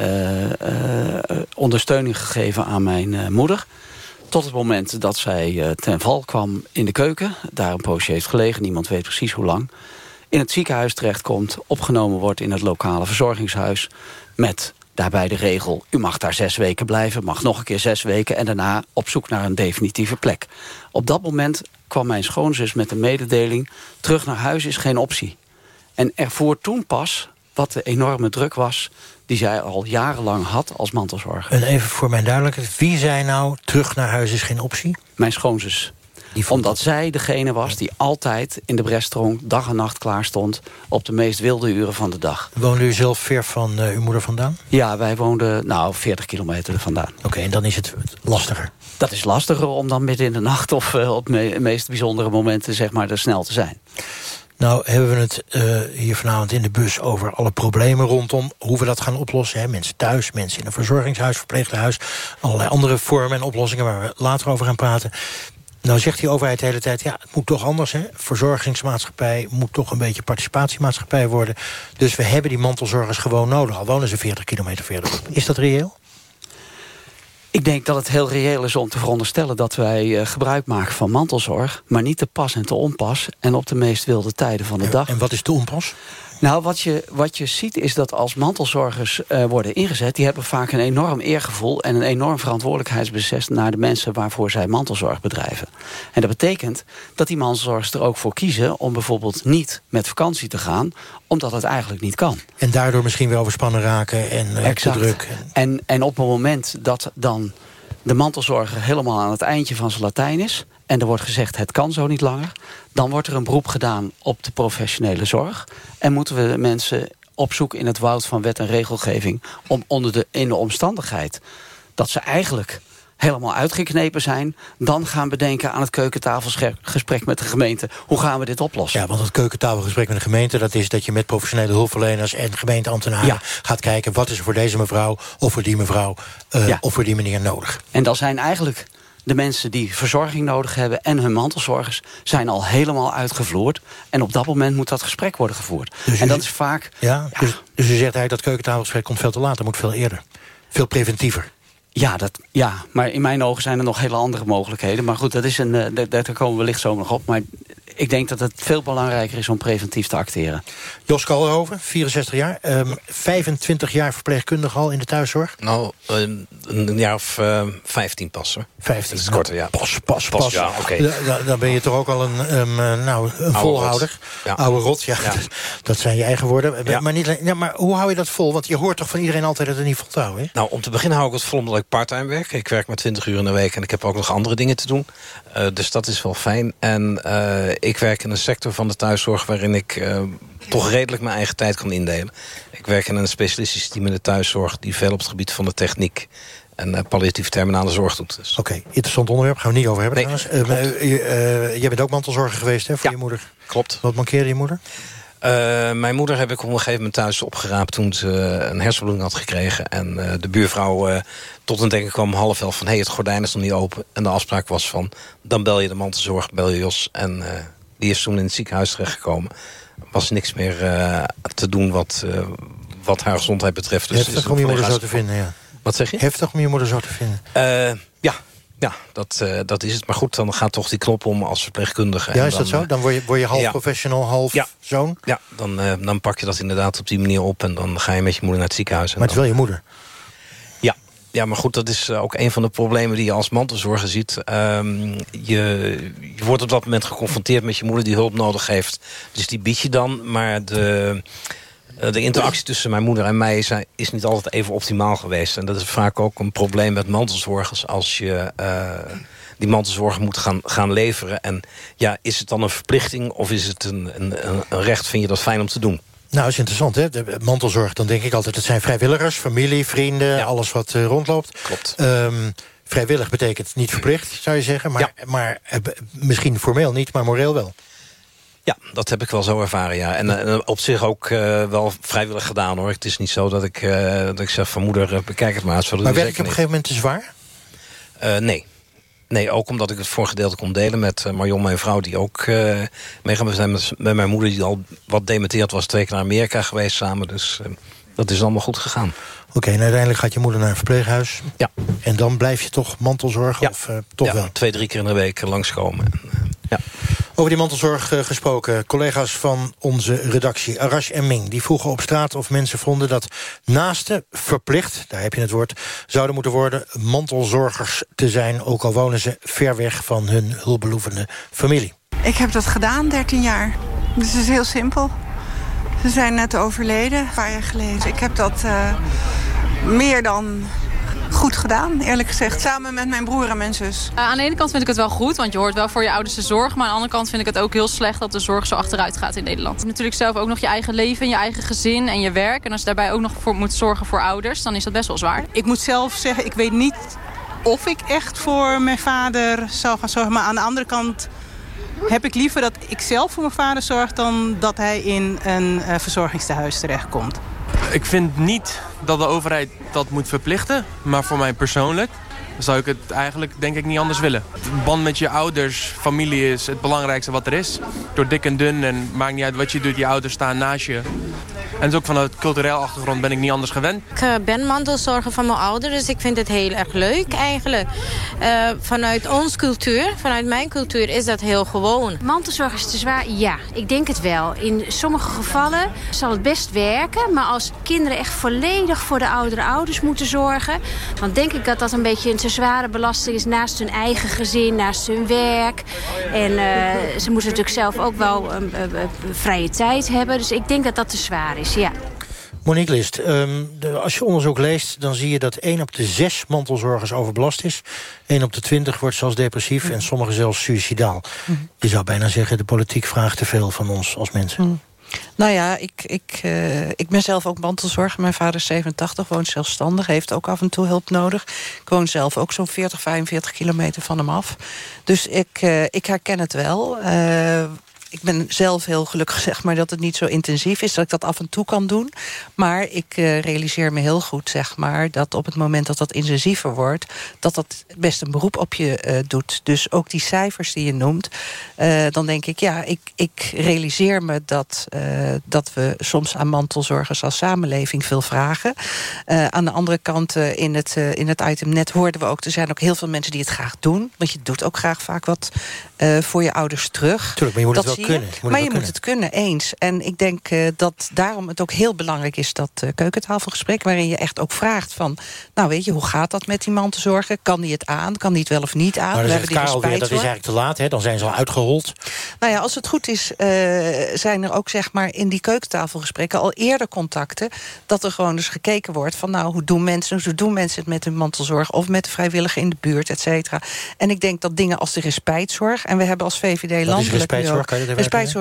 ondersteuning gegeven aan mijn moeder. Tot het moment dat zij ten val kwam in de keuken. Daar een poosje heeft gelegen, niemand weet precies hoe lang in het ziekenhuis terechtkomt... opgenomen wordt in het lokale verzorgingshuis... met daarbij de regel, u mag daar zes weken blijven... mag nog een keer zes weken en daarna op zoek naar een definitieve plek. Op dat moment kwam mijn schoonzus met de mededeling... terug naar huis is geen optie. En ervoor toen pas wat de enorme druk was... die zij al jarenlang had als mantelzorger. En even voor mijn duidelijkheid, wie zei nou... terug naar huis is geen optie? Mijn schoonzus. Omdat zij degene was die altijd in de Brestrong dag en nacht klaar stond... op de meest wilde uren van de dag. Woonde u zelf ver van uh, uw moeder vandaan? Ja, wij woonden nou 40 kilometer vandaan. Oké, okay, en dan is het lastiger? Dat is lastiger om dan midden in de nacht... of uh, op de me meest bijzondere momenten zeg maar, er snel te zijn. Nou hebben we het uh, hier vanavond in de bus over alle problemen rondom... hoe we dat gaan oplossen. Hè? Mensen thuis, mensen in een verzorgingshuis, verpleeghuis... allerlei andere vormen en oplossingen waar we later over gaan praten. Nou zegt die overheid de hele tijd, ja, het moet toch anders. Hè? Verzorgingsmaatschappij moet toch een beetje participatiemaatschappij worden. Dus we hebben die mantelzorgers gewoon nodig. Al wonen ze 40 kilometer verderop. Is dat reëel? Ik denk dat het heel reëel is om te veronderstellen dat wij uh, gebruik maken van mantelzorg... maar niet te pas en te onpas en op de meest wilde tijden van de dag. En wat is te onpas? Nou, wat je, wat je ziet is dat als mantelzorgers uh, worden ingezet... die hebben vaak een enorm eergevoel en een enorm verantwoordelijkheidsbesef... naar de mensen waarvoor zij mantelzorg bedrijven. En dat betekent dat die mantelzorgers er ook voor kiezen... om bijvoorbeeld niet met vakantie te gaan, omdat het eigenlijk niet kan. En daardoor misschien weer overspannen raken en uh, exact. te druk. En, en op het moment dat dan de mantelzorger helemaal aan het eindje van zijn Latijn is... en er wordt gezegd het kan zo niet langer... dan wordt er een beroep gedaan op de professionele zorg... en moeten we mensen opzoeken in het woud van wet en regelgeving... om onder de, in de omstandigheid dat ze eigenlijk helemaal uitgeknepen zijn... dan gaan bedenken aan het keukentafelgesprek met de gemeente... hoe gaan we dit oplossen? Ja, want het keukentafelgesprek met de gemeente... dat is dat je met professionele hulpverleners en gemeenteambtenaren... Ja. gaat kijken wat is er voor deze mevrouw of voor die mevrouw... Uh, ja. of voor die meneer nodig. En dan zijn eigenlijk de mensen die verzorging nodig hebben... en hun mantelzorgers zijn al helemaal uitgevloerd. En op dat moment moet dat gesprek worden gevoerd. Dus en dat is vaak... Ja, ja. Dus, dus u zegt eigenlijk dat keukentafelgesprek komt veel te laat. Dat moet veel eerder. Veel preventiever. Ja, dat, ja, maar in mijn ogen zijn er nog hele andere mogelijkheden. Maar goed, dat is een, uh, daar komen we licht zo nog op. Maar ik denk dat het veel belangrijker is om preventief te acteren. Jos Kalderhoven, 64 jaar. Um, 25 jaar verpleegkundige al in de thuiszorg? Nou, een, een jaar of uh, 15 pas hoor. 15? Dat is korter, ja. Pas, pas, pas. pas ja, oké. Okay. Dan ben je toch ook al een, um, nou, een volhouder. Ja. Oude rot, ja. ja. <laughs> Dat zijn je eigen woorden. Ja. Maar, niet, ja, maar hoe hou je dat vol? Want je hoort toch van iedereen altijd dat het niet vol te houden? Hè? Nou, om te beginnen hou ik het vol omdat ik parttime werk. Ik werk maar 20 uur in de week en ik heb ook nog andere dingen te doen. Uh, dus dat is wel fijn. En uh, ik werk in een sector van de thuiszorg... waarin ik uh, toch redelijk mijn eigen tijd kan indelen. Ik werk in een specialistisch team in de thuiszorg... die veel op het gebied van de techniek en palliatieve terminale zorg doet. Dus. Oké, okay, interessant onderwerp. Gaan we niet over hebben nee, trouwens. jij bent ook mantelzorger geweest hè, voor ja, je moeder? klopt. Wat mankeerde je moeder? Uh, mijn moeder heb ik op een gegeven moment thuis opgeraapt... toen ze een hersenbloeding had gekregen. En uh, de buurvrouw uh, tot een denken kwam half elf van... hé, hey, het gordijn is nog niet open. En de afspraak was van, dan bel je de mantelzorg, bel je Jos. En die is toen in het ziekenhuis terechtgekomen. was niks meer te doen wat, wat haar gezondheid betreft. Dus Heftig om je moeder zo te vinden, ja. Wat zeg je? Heftig om je moeder zo te vinden. ja, ja, dat, uh, dat is het. Maar goed, dan gaat toch die knop om als verpleegkundige. Ja, is dat zo? Dan word je, word je half ja. professional, half ja. zoon? Ja, dan, uh, dan pak je dat inderdaad op die manier op... en dan ga je met je moeder naar het ziekenhuis. En maar het is dan... wel je moeder? Ja. Ja, maar goed, dat is ook een van de problemen die je als mantelzorger ziet. Um, je, je wordt op dat moment geconfronteerd met je moeder die hulp nodig heeft. Dus die bied je dan, maar de... De interactie tussen mijn moeder en mij is, is, niet altijd even optimaal geweest. En dat is vaak ook een probleem met mantelzorgers. Als je uh, die mantelzorg moet gaan, gaan leveren. En ja, is het dan een verplichting of is het een, een, een recht? Vind je dat fijn om te doen? Nou, dat is interessant, hè? De mantelzorg, dan denk ik altijd... het zijn vrijwilligers, familie, vrienden, alles wat uh, rondloopt. Klopt. Um, vrijwillig betekent niet verplicht, zou je zeggen. Maar, ja. maar uh, misschien formeel niet, maar moreel wel. Ja, dat heb ik wel zo ervaren, ja. En uh, op zich ook uh, wel vrijwillig gedaan, hoor. Het is niet zo dat ik, uh, dat ik zeg van moeder, bekijk het maar. maar werk je op een gegeven moment te zwaar? nee. Nee, ook omdat ik het voor gedeelte kon delen met Marion, mijn vrouw... die ook meegaan zijn met, met mijn moeder... die al wat dementeerd was, twee keer naar Amerika geweest samen. Dus dat is allemaal goed gegaan. Oké, okay, en uiteindelijk gaat je moeder naar een verpleeghuis. Ja. En dan blijf je toch mantelzorgen? Ja, of, uh, toch ja, wel? twee, drie keer in de week langskomen. Uh, ja. Over die mantelzorg uh, gesproken. Collega's van onze redactie, Arash en Ming... die vroegen op straat of mensen vonden dat naasten verplicht... daar heb je het woord, zouden moeten worden... mantelzorgers te zijn, ook al wonen ze ver weg van hun hulpbehoevende familie. Ik heb dat gedaan, 13 jaar. Dus het is heel simpel. Ze zijn net overleden, een paar jaar geleden. Ik heb dat uh, meer dan goed gedaan, eerlijk gezegd. Samen met mijn broer en mijn zus. Uh, aan de ene kant vind ik het wel goed, want je hoort wel voor je ouders de zorg. Maar aan de andere kant vind ik het ook heel slecht dat de zorg zo achteruit gaat in Nederland. Natuurlijk zelf ook nog je eigen leven, je eigen gezin en je werk. En als je daarbij ook nog voor moet zorgen voor ouders, dan is dat best wel zwaar. Ik moet zelf zeggen, ik weet niet of ik echt voor mijn vader zou gaan zorgen. Maar aan de andere kant heb ik liever dat ik zelf voor mijn vader zorg... dan dat hij in een uh, verzorgingstehuis terechtkomt. Ik vind niet dat de overheid dat moet verplichten. Maar voor mij persoonlijk zou ik het eigenlijk denk ik niet anders willen. De band met je ouders, familie is het belangrijkste wat er is. Door dik en dun en maakt niet uit wat je doet, je ouders staan naast je. En dus ook vanuit cultureel achtergrond ben ik niet anders gewend. Ik uh, ben mantelzorger van mijn ouders, dus ik vind het heel erg leuk eigenlijk. Uh, vanuit onze cultuur, vanuit mijn cultuur, is dat heel gewoon. Mantelzorg is te zwaar? Ja, ik denk het wel. In sommige gevallen zal het best werken. Maar als kinderen echt volledig voor de oudere ouders moeten zorgen... dan denk ik dat dat een beetje een te zware belasting is... naast hun eigen gezin, naast hun werk. En uh, ze moeten natuurlijk zelf ook wel een vrije tijd hebben. Dus ik denk dat dat te zwaar is. Ja. Monique List, um, de, als je onderzoek leest... dan zie je dat 1 op de 6 mantelzorgers overbelast is. 1 op de 20 wordt zelfs depressief mm. en sommigen zelfs suicidaal. Mm. Je zou bijna zeggen, de politiek vraagt te veel van ons als mensen. Mm. Nou ja, ik, ik, uh, ik ben zelf ook mantelzorger. Mijn vader is 87, woont zelfstandig, heeft ook af en toe hulp nodig. Ik woon zelf ook zo'n 40, 45 kilometer van hem af. Dus ik, uh, ik herken het wel. Uh, ik ben zelf heel gelukkig <laughs> zeg maar, dat het niet zo intensief is... dat ik dat af en toe kan doen. Maar ik uh, realiseer me heel goed zeg maar, dat op het moment dat dat intensiever wordt... dat dat best een beroep op je uh, doet. Dus ook die cijfers die je noemt... Uh, dan denk ik, ja, ik, ik realiseer me dat, dat we soms aan mantelzorgers als samenleving veel vragen. aan de andere kant, in, het, in het item net hoorden we ook... er zijn ook heel veel mensen die het graag doen. Want je doet ook graag vaak wat voor je ouders terug. Tuurlijk, maar je moet dat het wel kunnen. Je maar je kunnen. moet het kunnen, eens. En ik denk uh, dat daarom het ook heel belangrijk is... dat uh, keukentafelgesprek, waarin je echt ook vraagt van... nou weet je, hoe gaat dat met die mantelzorgen? Kan die het aan? Kan die het wel of niet aan? Maar dan zegt Karel weer, dat is eigenlijk te laat, hè? dan zijn ze al uitgehold. Nou ja, als het goed is, uh, zijn er ook zeg maar in die keukentafelgesprekken... al eerder contacten, dat er gewoon dus gekeken wordt... van nou, hoe doen mensen, hoe doen mensen het met hun mantelzorg... of met de vrijwilliger in de buurt, et cetera. En ik denk dat dingen als de respijtzorg... en we hebben als VVD landelijk... Respijtzorg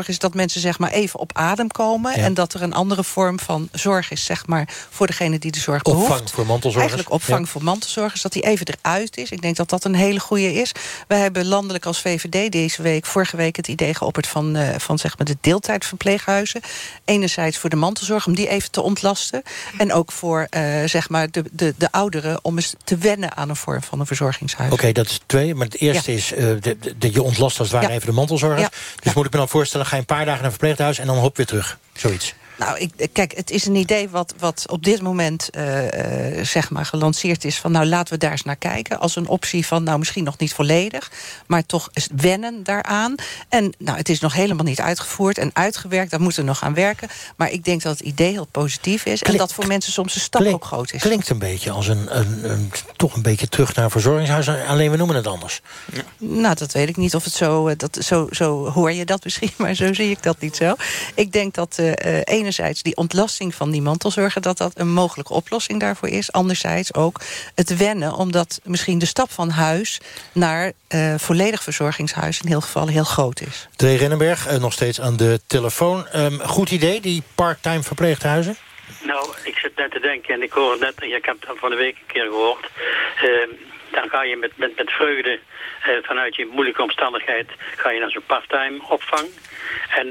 is dat mensen zeg maar even op adem komen... Ja. en dat er een andere vorm van zorg is zeg maar, voor degene die de zorg opvang behoeft. Opvang voor mantelzorgers. Eigenlijk opvang ja. voor mantelzorgers, dat die even eruit is. Ik denk dat dat een hele goede is. We hebben landelijk als VVD deze week, vorige week... het idee geopperd van, uh, van zeg maar de deeltijdverpleeghuizen. Enerzijds voor de mantelzorg, om die even te ontlasten. En ook voor uh, zeg maar de, de, de ouderen om eens te wennen aan een vorm van een verzorgingshuis. Oké, okay, dat is twee. Maar het eerste ja. is, uh, de, de, je ontlast als het ware even de mantelzorgers. Dus moet ik dan voorstellen, ga je een paar dagen naar een verpleeghuis... en dan hop weer terug, zoiets. Nou, ik, kijk, het is een idee wat, wat op dit moment uh, uh, zeg maar gelanceerd is... van nou, laten we daar eens naar kijken. Als een optie van, nou, misschien nog niet volledig... maar toch eens wennen daaraan. En nou, het is nog helemaal niet uitgevoerd en uitgewerkt. Daar moeten we nog aan werken. Maar ik denk dat het idee heel positief is... Klink, en dat voor mensen soms een stap klink, ook groot is. Klinkt een beetje als een, een, een, toch een beetje terug naar een verzorgingshuis... alleen we noemen het anders. Ja. Nou, dat weet ik niet of het zo, dat, zo... Zo hoor je dat <laughs> misschien, maar zo zie ik dat niet zo. Ik denk dat uh, enerzijds die ontlasting van die mantelzorger... dat dat een mogelijke oplossing daarvoor is. Anderzijds ook het wennen, omdat misschien de stap van huis... naar uh, volledig verzorgingshuis in heel geval heel groot is. De Rinnenberg, uh, nog steeds aan de telefoon. Um, goed idee, die part-time verpleeghuizen? Nou, ik zit net te denken en ik hoor net, ik heb het van de week een keer gehoord... Uh, dan ga je met, met, met vreugde uh, vanuit je moeilijke omstandigheid... ga je naar zo'n part-time opvang. En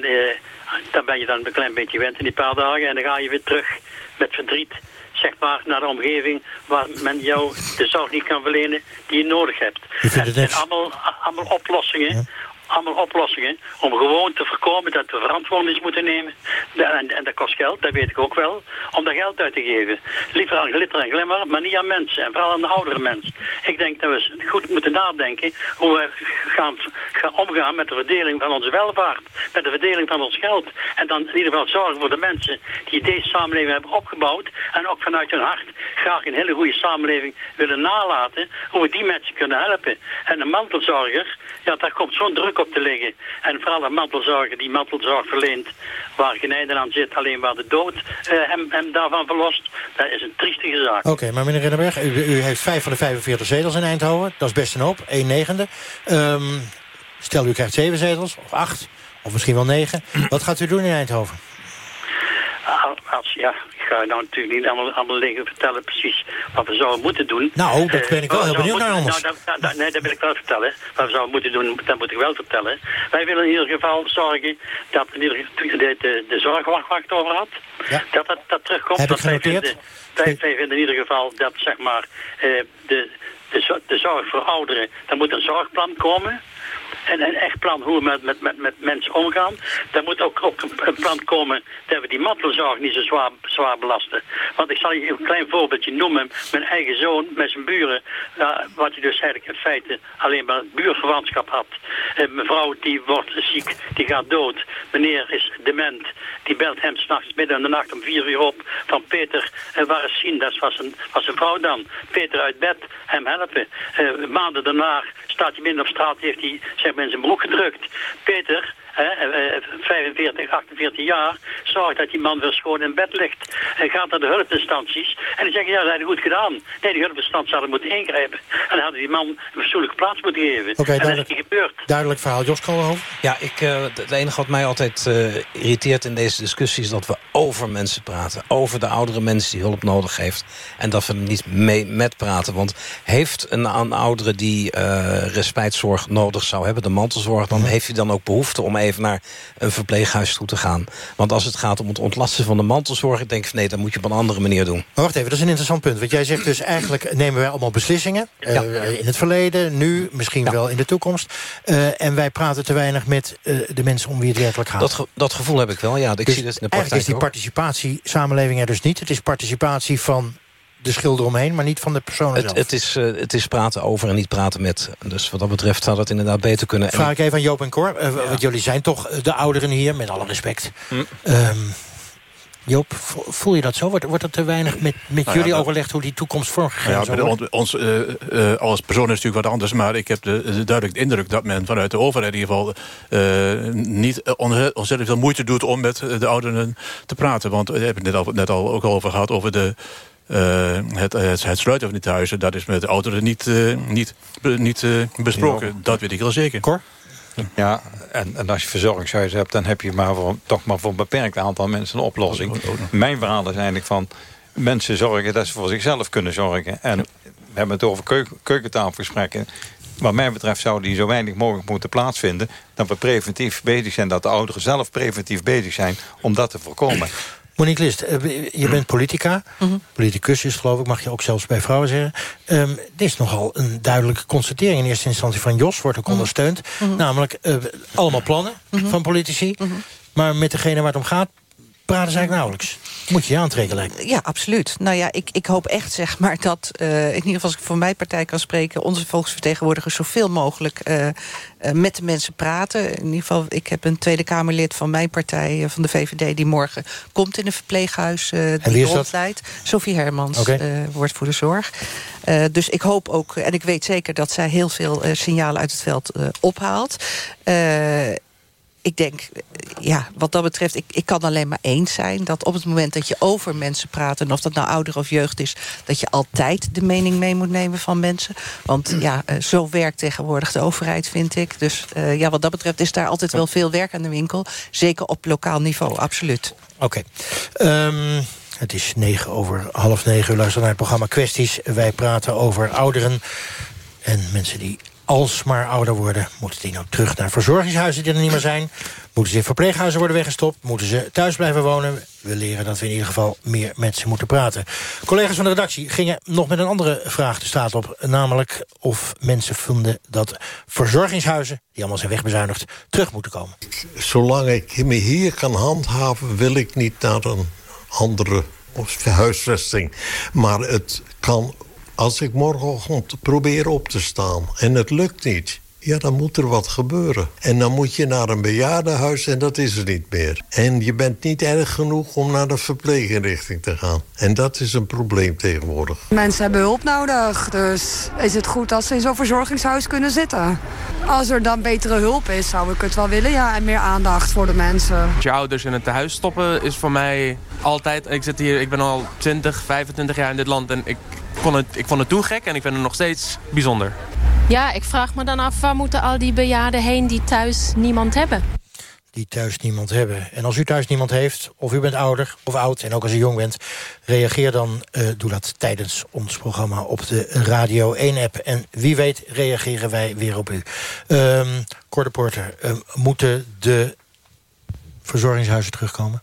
dan ben je dan een klein beetje gewend in die paar dagen... en dan ga je weer terug met verdriet zeg maar, naar de omgeving waar men jou de zorg niet kan verlenen die je nodig hebt. En, en allemaal, allemaal oplossingen ja allemaal oplossingen om gewoon te voorkomen dat we verantwoording moeten nemen. En, en, dat kost geld, dat weet ik ook wel, om daar geld uit te geven. Liever aan glitter en glimmer, maar niet aan mensen en vooral aan de oudere mensen. Ik denk dat we goed moeten nadenken hoe we gaan, gaan omgaan met de verdeling van onze welvaart, met de verdeling van ons geld. En dan in ieder geval zorgen voor de mensen die deze samenleving hebben opgebouwd en ook vanuit hun hart graag een hele goede samenleving willen nalaten, hoe we die mensen kunnen helpen. En de mantelzorger, ja, daar komt zo'n druk op te liggen. En vooral een mantelzorger die mantelzorg verleent, waar geen einde aan zit, alleen waar de dood uh, hem, daarvan verlost. Dat is een triestige zaak. Oké, maar meneer Rinnenberg, u, u, heeft vijf van de 45 zetels in Eindhoven. Dat is best een hoop, 1 negende. Um, stel u krijgt zeven zetels, of acht, of misschien wel negen. Wat gaat u doen in Eindhoven? Als, ja, ga nou natuurlijk niet allemaal, allemaal liggen vertellen precies wat we zouden moeten doen. Nou, dat ben ik wel heel benieuwd naar anders. Nou, dat, dat, nee, dat wil ik wel vertellen. Wat we zouden moeten doen, dat moet ik wel vertellen. Wij willen in ieder geval zorgen dat in ieder geval de, de, de zorgwacht over had. Ja. Dat, dat dat terugkomt. Heb dat ik wij, vinden, wij, wij vinden in ieder geval dat zeg maar uh, de, de, de zorg voor ouderen, daar moet een zorgplan komen en een echt plan hoe we met, met, met, met mensen omgaan. Er moet ook, ook een plan komen dat we die mantelzorg niet zo zwaar, zwaar belasten. Want ik zal je een klein voorbeeldje noemen. Mijn eigen zoon met zijn buren, uh, wat hij dus eigenlijk in feite alleen maar buurverwantschap had. Uh, mevrouw die wordt ziek, die gaat dood. Meneer is dement, die belt hem s'nachts midden in de nacht om vier uur op. Van Peter, uh, waar is zien? Dat was een, was een vrouw dan. Peter uit bed, hem helpen. maanden daarna staat hij midden op straat, heeft hij zeg maar, in zijn broek gedrukt. Peter, hè, 45, 48 jaar, zorg dat die man weer schoon in bed ligt. En gaat naar de hulpinstanties. En die zeggen, ja, dat hebben goed gedaan. Nee, die hulpinstanties hadden moeten ingrijpen. En dan hadden die man een fatsoenlijke plaats moeten geven. Oké, dat is niet gebeurd. Duidelijk verhaal. Jos Koolhoofd? Ja, ik, uh, het enige wat mij altijd uh, irriteert in deze discussie... is dat we over mensen praten. Over de oudere mensen die hulp nodig heeft. En dat we er niet mee met praten. Want heeft een, een oudere die uh, respijtzorg nodig zou hebben... de mantelzorg, dan heeft hij dan ook behoefte om even naar een verpleeghuis toe te gaan. Want als het gaat om het ontlasten van de mantelzorg... denk ik, nee, dat moet je op een andere manier doen. Maar wacht even, dat is een interessant punt. Want jij zegt dus eigenlijk nemen wij allemaal beslissingen. Ja. Uh, in het verleden, nu, misschien ja. wel in de toekomst. Uh, en wij praten te weinig met uh, de mensen om wie het werkelijk gaat. Dat, ge dat gevoel heb ik wel, ja. Ik dus zie dat in de praktijk is die participatie samenleving er dus niet. Het is participatie van de schilder omheen, maar niet van de persoon het, zelf. Het is, uh, het is praten over en niet praten met. Dus wat dat betreft zou dat inderdaad beter kunnen. Vraag ik even aan Joop en Cor, uh, ja. want jullie zijn toch de ouderen hier, met alle respect. Hm. Um, Joop, voel je dat zo? Wordt, wordt er te weinig met, met nou jullie ja, overlegd hoe die toekomst vormgegeven ja, zou worden? Ons, uh, uh, als persoon is natuurlijk wat anders... maar ik heb de, de duidelijk de indruk dat men vanuit de overheid in ieder geval... Uh, niet ontzettend veel moeite doet om met de ouderen te praten. Want we hebben het net al, net al ook al over gehad over de... Uh, het, het, het, sluiten van die huizen, dat is met de ouderen niet, uh, niet, niet uh, besproken. Ja. Dat weet ik heel zeker. Cor? Ja, en, en als je verzorgingshuizen hebt... dan heb je maar voor, toch maar voor een beperkt aantal mensen een oplossing. Oh, oh, oh. Mijn verhaal is eigenlijk van... mensen zorgen dat ze voor zichzelf kunnen zorgen. En we hebben het over keuken, keukentafelgesprekken. Wat mij betreft zou die zo weinig mogelijk moeten plaatsvinden... dat we preventief bezig zijn, dat de ouderen zelf preventief bezig zijn... om dat te voorkomen. Monique List, je bent politica. Mm -hmm. Politicus is geloof ik, mag je ook zelfs bij vrouwen zeggen. Um, dit is nogal een duidelijke constatering in eerste instantie van Jos. Wordt ook mm -hmm. ondersteund. Mm -hmm. Namelijk uh, allemaal plannen van politici. Maar met degene waar het om gaat praten ze eigenlijk nauwelijks. Moet je je aantrekken lijken. Ja, absoluut. Nou ja, ik, ik hoop echt zeg maar dat, uh, in ieder geval als ik voor mijn partij kan spreken... onze volksvertegenwoordigers zoveel mogelijk uh, uh, met de mensen praten. In ieder geval, ik heb een Tweede Kamerlid van mijn partij, van de VVD... die morgen komt in een verpleeghuis, die rondleidt. Sophie Hermans, okay. woordvoerder zorg. dus ik hoop ook, en ik weet zeker dat zij heel veel signalen uit het veld ophaalt ik denk, eh, ja, wat dat betreft, ik, ik kan alleen maar eens zijn... dat op het moment dat je over mensen praat... en of dat nou ouder of jeugd is... dat je altijd de mening mee moet nemen van mensen. Want ja, eh, zo werkt tegenwoordig de overheid, vind ik. Dus uh, ja, wat dat betreft is daar altijd wel veel werk aan de winkel. Zeker op lokaal niveau, absoluut. Oké. Okay. Um... Het is negen over half negen. U luistert naar het programma Kwesties. Wij praten over ouderen en mensen die alsmaar ouder worden. Moeten die nou terug naar verzorgingshuizen die er niet meer zijn? Moeten ze in verpleeghuizen worden weggestopt? Moeten ze thuis blijven wonen? We leren dat we in ieder geval meer met ze moeten praten. Collega's van de redactie gingen nog met een andere vraag de staat op. Namelijk of mensen vonden dat verzorgingshuizen... die allemaal zijn wegbezuinigd, terug moeten komen. Zolang ik me hier kan handhaven... wil ik niet naar een andere huisvesting. Maar het kan, als ik morgenochtend probeer op te staan en het lukt niet... Ja, dan moet er wat gebeuren. En dan moet je naar een bejaardenhuis en dat is er niet meer. En je bent niet erg genoeg om naar de verpleeginrichting te gaan. En dat is een probleem tegenwoordig. Mensen hebben hulp nodig, dus is het goed als ze in zo'n verzorgingshuis kunnen zitten. Als er dan betere hulp is, zou ik het wel willen, ja. En meer aandacht voor de mensen. Je ouders in het tehuis stoppen is voor mij altijd... Ik zit hier, ik ben al 20, 25 jaar in dit land en ik, kon het, ik vond het toen gek en ik vind het nog steeds bijzonder. Ja, ik vraag me dan af, waar moeten al die bejaarden heen die thuis niemand hebben? Die thuis niemand hebben. En als u thuis niemand heeft, of u bent ouder of oud... en ook als u jong bent, reageer dan, uh, doe dat tijdens ons programma... op de Radio 1-app. En wie weet reageren wij weer op u. Um, Korte Porter, uh, moeten de verzorgingshuizen terugkomen?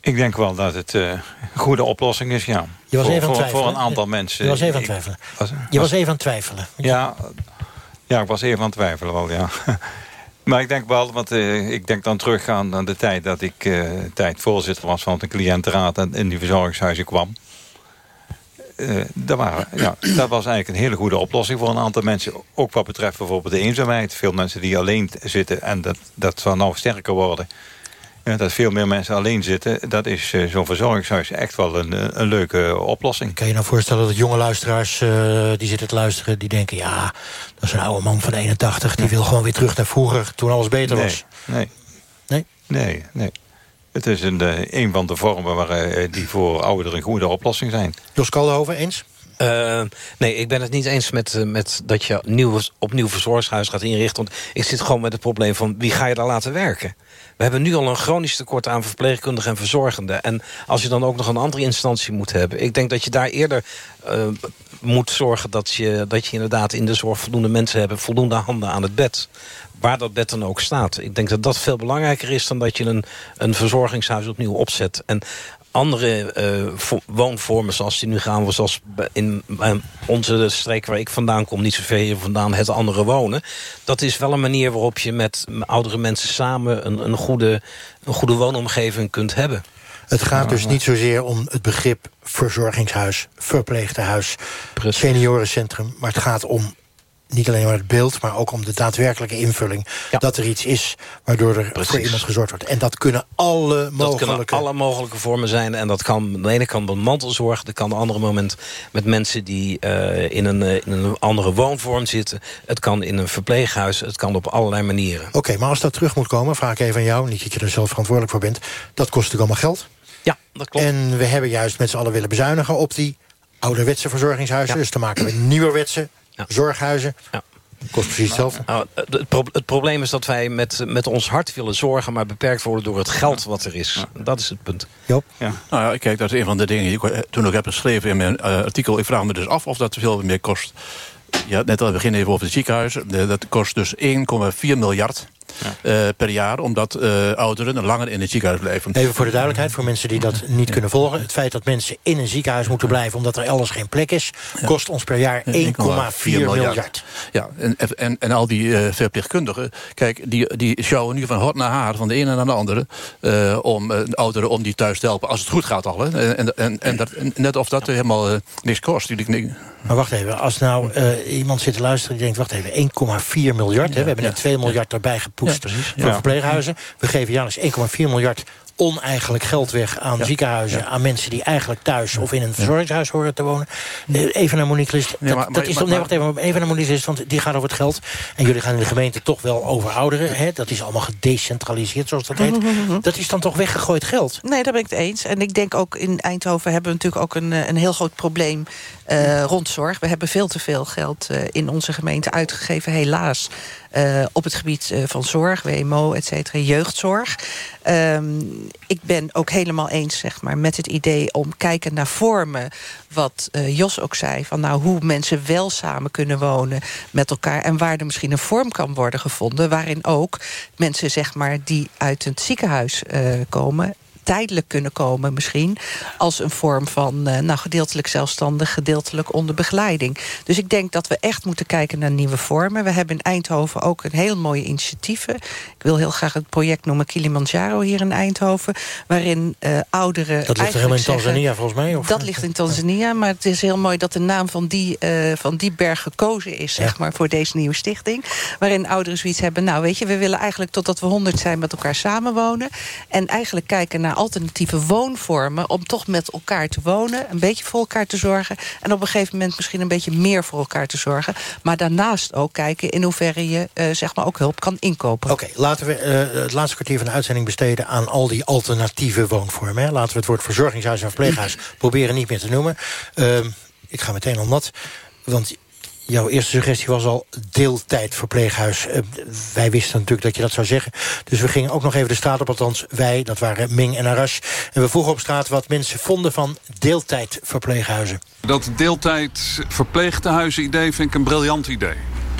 Ik denk wel dat het uh, een goede oplossing is, ja. Je was voor, even aan twijfelen. voor een aantal mensen. Je was even aan twijfelen. Was, je was even aan twijfelen. Ja, ja, ik was even aan twijfelen wel, ja. <laughs> maar ik denk wel, want uh, ik denk dan teruggaan aan de tijd... dat ik uh, tijd voorzitter was van de cliëntenraad... en in die verzorgingshuizen kwam. Uh, dat, waren, ja, dat was eigenlijk een hele goede oplossing voor een aantal mensen. Ook wat betreft bijvoorbeeld de eenzaamheid. Veel mensen die alleen zitten en dat, dat zal nou sterker worden... Ja, dat veel meer mensen alleen zitten... dat is uh, zo'n verzorgingshuis echt wel een, een leuke oplossing. Kan je nou voorstellen dat jonge luisteraars uh, die zitten te luisteren... die denken, ja, dat is een oude man van 81... die wil gewoon weer terug naar vroeger, toen alles beter nee, was. Nee. Nee? Nee, nee. Het is een, uh, een van de vormen waar, die voor ouderen een goede oplossing zijn. Jos Kaldenhoven, eens? Uh, nee, ik ben het niet eens met, uh, met dat je nieuw, opnieuw verzorgingshuis gaat inrichten. Want ik zit gewoon met het probleem van wie ga je daar laten werken? We hebben nu al een chronisch tekort aan verpleegkundigen en verzorgenden. En als je dan ook nog een andere instantie moet hebben... ik denk dat je daar eerder uh, moet zorgen dat je, dat je inderdaad in de zorg voldoende mensen hebt... voldoende handen aan het bed waar dat bed dan ook staat. Ik denk dat dat veel belangrijker is dan dat je een, een verzorgingshuis opnieuw opzet. En andere uh, woonvormen zoals die nu gaan... zoals in onze streek waar ik vandaan kom, niet zo ver hier vandaan... het andere wonen. Dat is wel een manier waarop je met oudere mensen samen... een, een, goede, een goede woonomgeving kunt hebben. Het gaat dus niet zozeer om het begrip verzorgingshuis, verpleegtehuis, seniorencentrum. Maar het gaat om niet alleen maar het beeld, maar ook om de daadwerkelijke invulling. Ja. Dat er iets is waardoor er Precies. voor iemand gezorgd wordt. En dat kunnen alle mogelijke... Dat kunnen alle mogelijke vormen zijn. En dat kan aan de ene kant met mantelzorg. Dat kan een andere moment met mensen die uh, in, een, uh, in een andere woonvorm zitten. Het kan in een verpleeghuis. Het kan op allerlei manieren. Oké, okay, maar als dat terug moet komen, vraag ik even aan jou. Niet dat je er zelf verantwoordelijk voor bent. Dat kost natuurlijk allemaal geld. Ja, dat klopt. En we hebben juist met z'n allen willen bezuinigen op die ouderwetse verzorgingshuizen. Ja. Dus te maken met nieuwerwetse. Zorghuizen. Ja. Kost precies hetzelfde. Nou, het, pro het, probleem is dat wij met, met ons hart willen zorgen... maar beperkt worden door het geld wat er is. Ja. Dat is het punt. Joop? Ja. Nou ja, kijk, dat is een van de dingen die ik toen ook heb geschreven in mijn uh, artikel. Ik vraag me dus af of dat veel meer kost. Ja, net al begin even over het ziekenhuis. Dat kost dus 1,4 miljard ja. uh, per jaar... omdat uh, ouderen langer in het ziekenhuis blijven. Even voor de duidelijkheid, voor mensen die dat niet ja. kunnen volgen. Het feit dat mensen in een ziekenhuis moeten blijven... omdat er elders geen plek is... kost ons per jaar 1,4 miljard. miljard. Ja, en, en, en al die uh, verpleegkundigen... kijk, die, die sjouwen nu van hot naar haar... van de ene naar de andere... om ouderen om die thuis te helpen. Als het goed gaat al. Hè. En, en, en, dat, net of dat helemaal niks kost. Maar wacht even, als nou iemand zit te luisteren... die denkt, wacht even, 1,4 miljard. Hè, we hebben net 2 miljard erbij gepoetst ja, voor ja. verpleeghuizen. We geven jaarlijks 1,4 miljard oneigenlijk geld weg aan ziekenhuizen... aan mensen die eigenlijk thuis of in een verzorgingshuis horen te wonen. Eh, Even naar Monique List. Dat, Ja, maar- dat maar- is maar- nee, wacht even, even naar Monique List, want die gaat over het geld. En jullie gaan in de gemeente toch wel over ouderen. Hè? Dat is allemaal gedecentraliseerd, zoals dat heet. <laughs> Dat is dan toch weggegooid geld? Nee, daar ben ik het eens. En ik denk ook in Eindhoven hebben we natuurlijk ook een, eh, een heel groot probleem eh, rond zorg. We hebben veel te veel geld eh, in onze gemeente uitgegeven, helaas. eh, op het gebied van zorg, WMO, et cetera, jeugdzorg. Ehm, ik ben ook helemaal eens zeg maar, met het idee om kijken naar vormen... wat Jos ook zei, van nou, hoe mensen wel samen kunnen wonen met elkaar... en waar er misschien een vorm kan worden gevonden... waarin ook mensen zeg maar, die uit het ziekenhuis komen tijdelijk kunnen komen misschien... als een vorm van eh, nou, gedeeltelijk zelfstandig, gedeeltelijk onder begeleiding. Dus ik denk dat we echt moeten kijken naar nieuwe vormen. We hebben in Eindhoven ook een heel mooie initiatieven. Ik wil heel graag het project noemen Kilimanjaro hier in Eindhoven... waarin eh, ouderen Dat ligt er helemaal in Tanzania, volgens mij? Of? Dat ligt in Tanzania, maar het is heel mooi dat de naam van die, eh, van die berg gekozen is... zeg maar, voor deze nieuwe stichting. Waarin ouderen zoiets hebben, nou weet je... we willen eigenlijk totdat we honderd zijn met elkaar samenwonen. En eigenlijk kijken naar alternatieve woonvormen... om toch met elkaar te wonen, een beetje voor elkaar te zorgen... en op een gegeven moment misschien een beetje meer voor elkaar te zorgen. Maar daarnaast ook kijken in hoeverre je eh, zeg maar ook hulp kan inkopen. Oké, laten we eh, het laatste kwartier van de uitzending besteden... aan al die alternatieve woonvormen. Hè. Laten we het woord verzorgingshuis en verpleeghuis <clears throat> proberen niet meer te noemen. Ehm, ik ga meteen al nat, want jouw eerste suggestie was al deeltijdverpleeghuis. Eh, wij wisten natuurlijk dat je dat zou zeggen. Dus we gingen ook nog even de straat op, althans wij, dat waren Ming en Arash. En we vroegen op straat wat mensen vonden van deeltijdverpleeghuizen. Dat deeltijd verpleegtehuizen idee vind ik een briljant idee.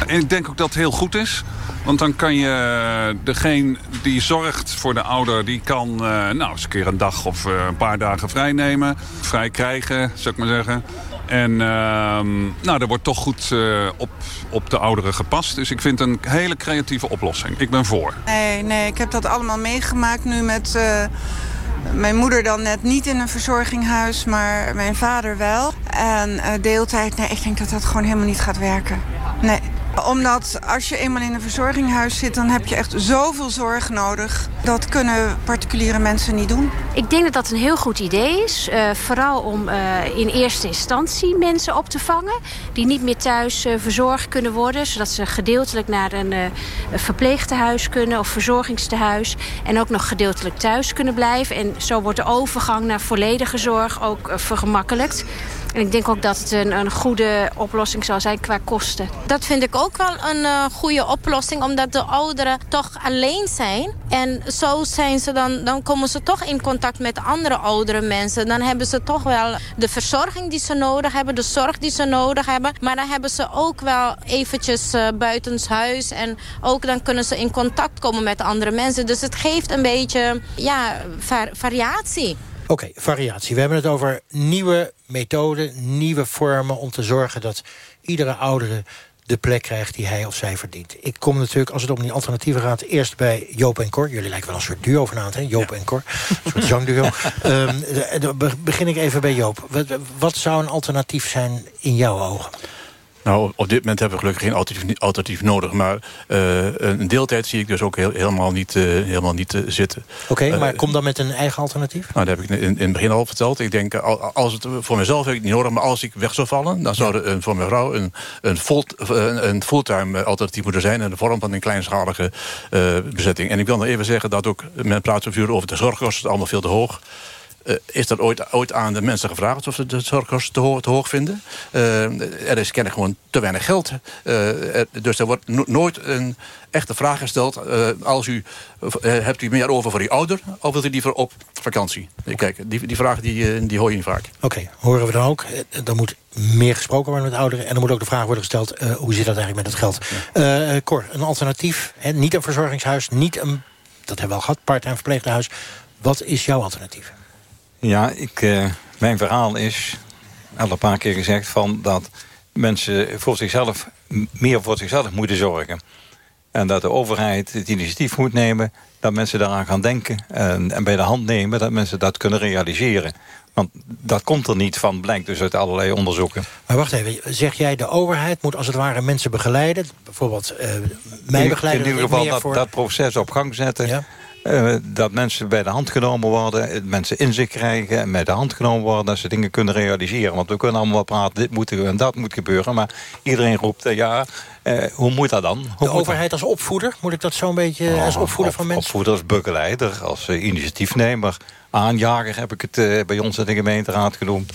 En ik denk ook dat het heel goed is. Want dan kan je degene die zorgt voor de ouder... die kan eh, nou, eens een keer een dag of eh, een paar dagen vrij nemen. Vrij krijgen, zou ik maar zeggen. En ehm, nou, er wordt toch goed eh, op, op de ouderen gepast. Dus ik vind een hele creatieve oplossing. Ik ben voor. Nee, nee, ik heb dat allemaal meegemaakt nu met eh, mijn moeder dan net niet in een verzorginghuis, maar mijn vader wel. En eh, deeltijd, nee, ik denk dat dat gewoon helemaal niet gaat werken. Nee omdat als je eenmaal in een verzorginghuis zit... dan heb je echt zoveel zorg nodig. Dat kunnen particuliere mensen niet doen. Ik denk dat dat een heel goed idee is. Uh, vooral om uh, in eerste instantie mensen op te vangen... die niet meer thuis uh, verzorgd kunnen worden... zodat ze gedeeltelijk naar een, een verpleegtehuis kunnen... of verzorgingstehuis. En ook nog gedeeltelijk thuis kunnen blijven. En zo wordt de overgang naar volledige zorg ook vergemakkelijkt. En ik denk ook dat het een, een goede oplossing zal zijn qua kosten. Dat vind ik ook wel een uh, goede oplossing, omdat de ouderen toch alleen zijn. En zo zijn ze dan, dan komen ze toch in contact met andere oudere mensen. Dan hebben ze toch wel de verzorging die ze nodig hebben, de zorg die ze nodig hebben. Maar dan hebben ze ook wel eventjes uh, buitenshuis. En ook dan kunnen ze in contact komen met andere mensen. Dus het geeft een beetje ja, var variatie. Oké, okay, variatie. We hebben het over nieuwe methoden, nieuwe vormen... om te zorgen dat iedere oudere de plek krijgt die hij of zij verdient. Ik kom natuurlijk, als het om die alternatieven gaat... eerst bij Joop en Cor. Jullie lijken wel een soort duo vanavond, hè? Joop ja. en Cor. Een soort zangduo. <laughs> um, dan begin ik even bij Joop. Wat, wat zou een alternatief zijn in jouw ogen? Nou, op dit moment hebben we gelukkig geen alternatief, alternatief nodig. Maar uh, een deeltijd zie ik dus ook heel, helemaal niet, uh, helemaal niet uh, zitten. Oké, okay, maar kom dan met een eigen alternatief? Nou, dat heb ik in, in het begin al verteld. Ik denk, als het voor mezelf heb ik niet nodig... maar als ik weg zou vallen, dan zou er voor mijn vrouw... een, een, full, een fulltime alternatief moeten zijn... in de vorm van een kleinschalige bezetting. En ik wil nog even zeggen dat ook... men praat over de zorgkosten, allemaal veel te hoog... Uh, is dat ooit, ooit aan de mensen gevraagd of ze de zorgkosten te, ho te hoog vinden? Uh, er is kennelijk gewoon te weinig geld. Uh, er, dus er wordt no nooit een echte vraag gesteld. als u, hebt u meer over voor uw ouder of wilt u liever op vakantie? Kijk, die, die vraag die, die hoor je niet vaak. Oké, okay, horen we dan ook. Er moet meer gesproken worden met ouderen. En er moet ook de vraag worden gesteld, hoe zit dat eigenlijk met het geld? Cor, een alternatief. Hè? Niet een verzorgingshuis, niet een, dat hebben we al gehad, part-time verpleeghuis. Wat is jouw alternatief? Ja, ik, uh, mijn verhaal is, al een paar keer gezegd... Van dat mensen voor zichzelf, meer voor zichzelf moeten zorgen. En dat de overheid het initiatief moet nemen... dat mensen daaraan gaan denken en, en bij de hand nemen... dat mensen dat kunnen realiseren. Want dat komt er niet van, blijkt dus uit allerlei onderzoeken. Maar wacht even, zeg jij de overheid moet als het ware mensen begeleiden? Bijvoorbeeld uh, mij begeleiden? In, in ieder geval dat, voor... dat proces op gang zetten... Ja? Eh, dat mensen bij de hand genomen worden, mensen inzicht krijgen... en bij de hand genomen worden dat ze dingen kunnen realiseren. Want we kunnen allemaal wel praten, dit moet en dat moet gebeuren... maar iedereen roept, eh, ja, eh, hoe moet dat dan? Hoe De overheid als opvoeder? Moet ik dat zo'n beetje als opvoeder van mensen? Opvoeder als begeleider, als initiatiefnemer... aanjager heb ik het bij ons in de gemeenteraad genoemd.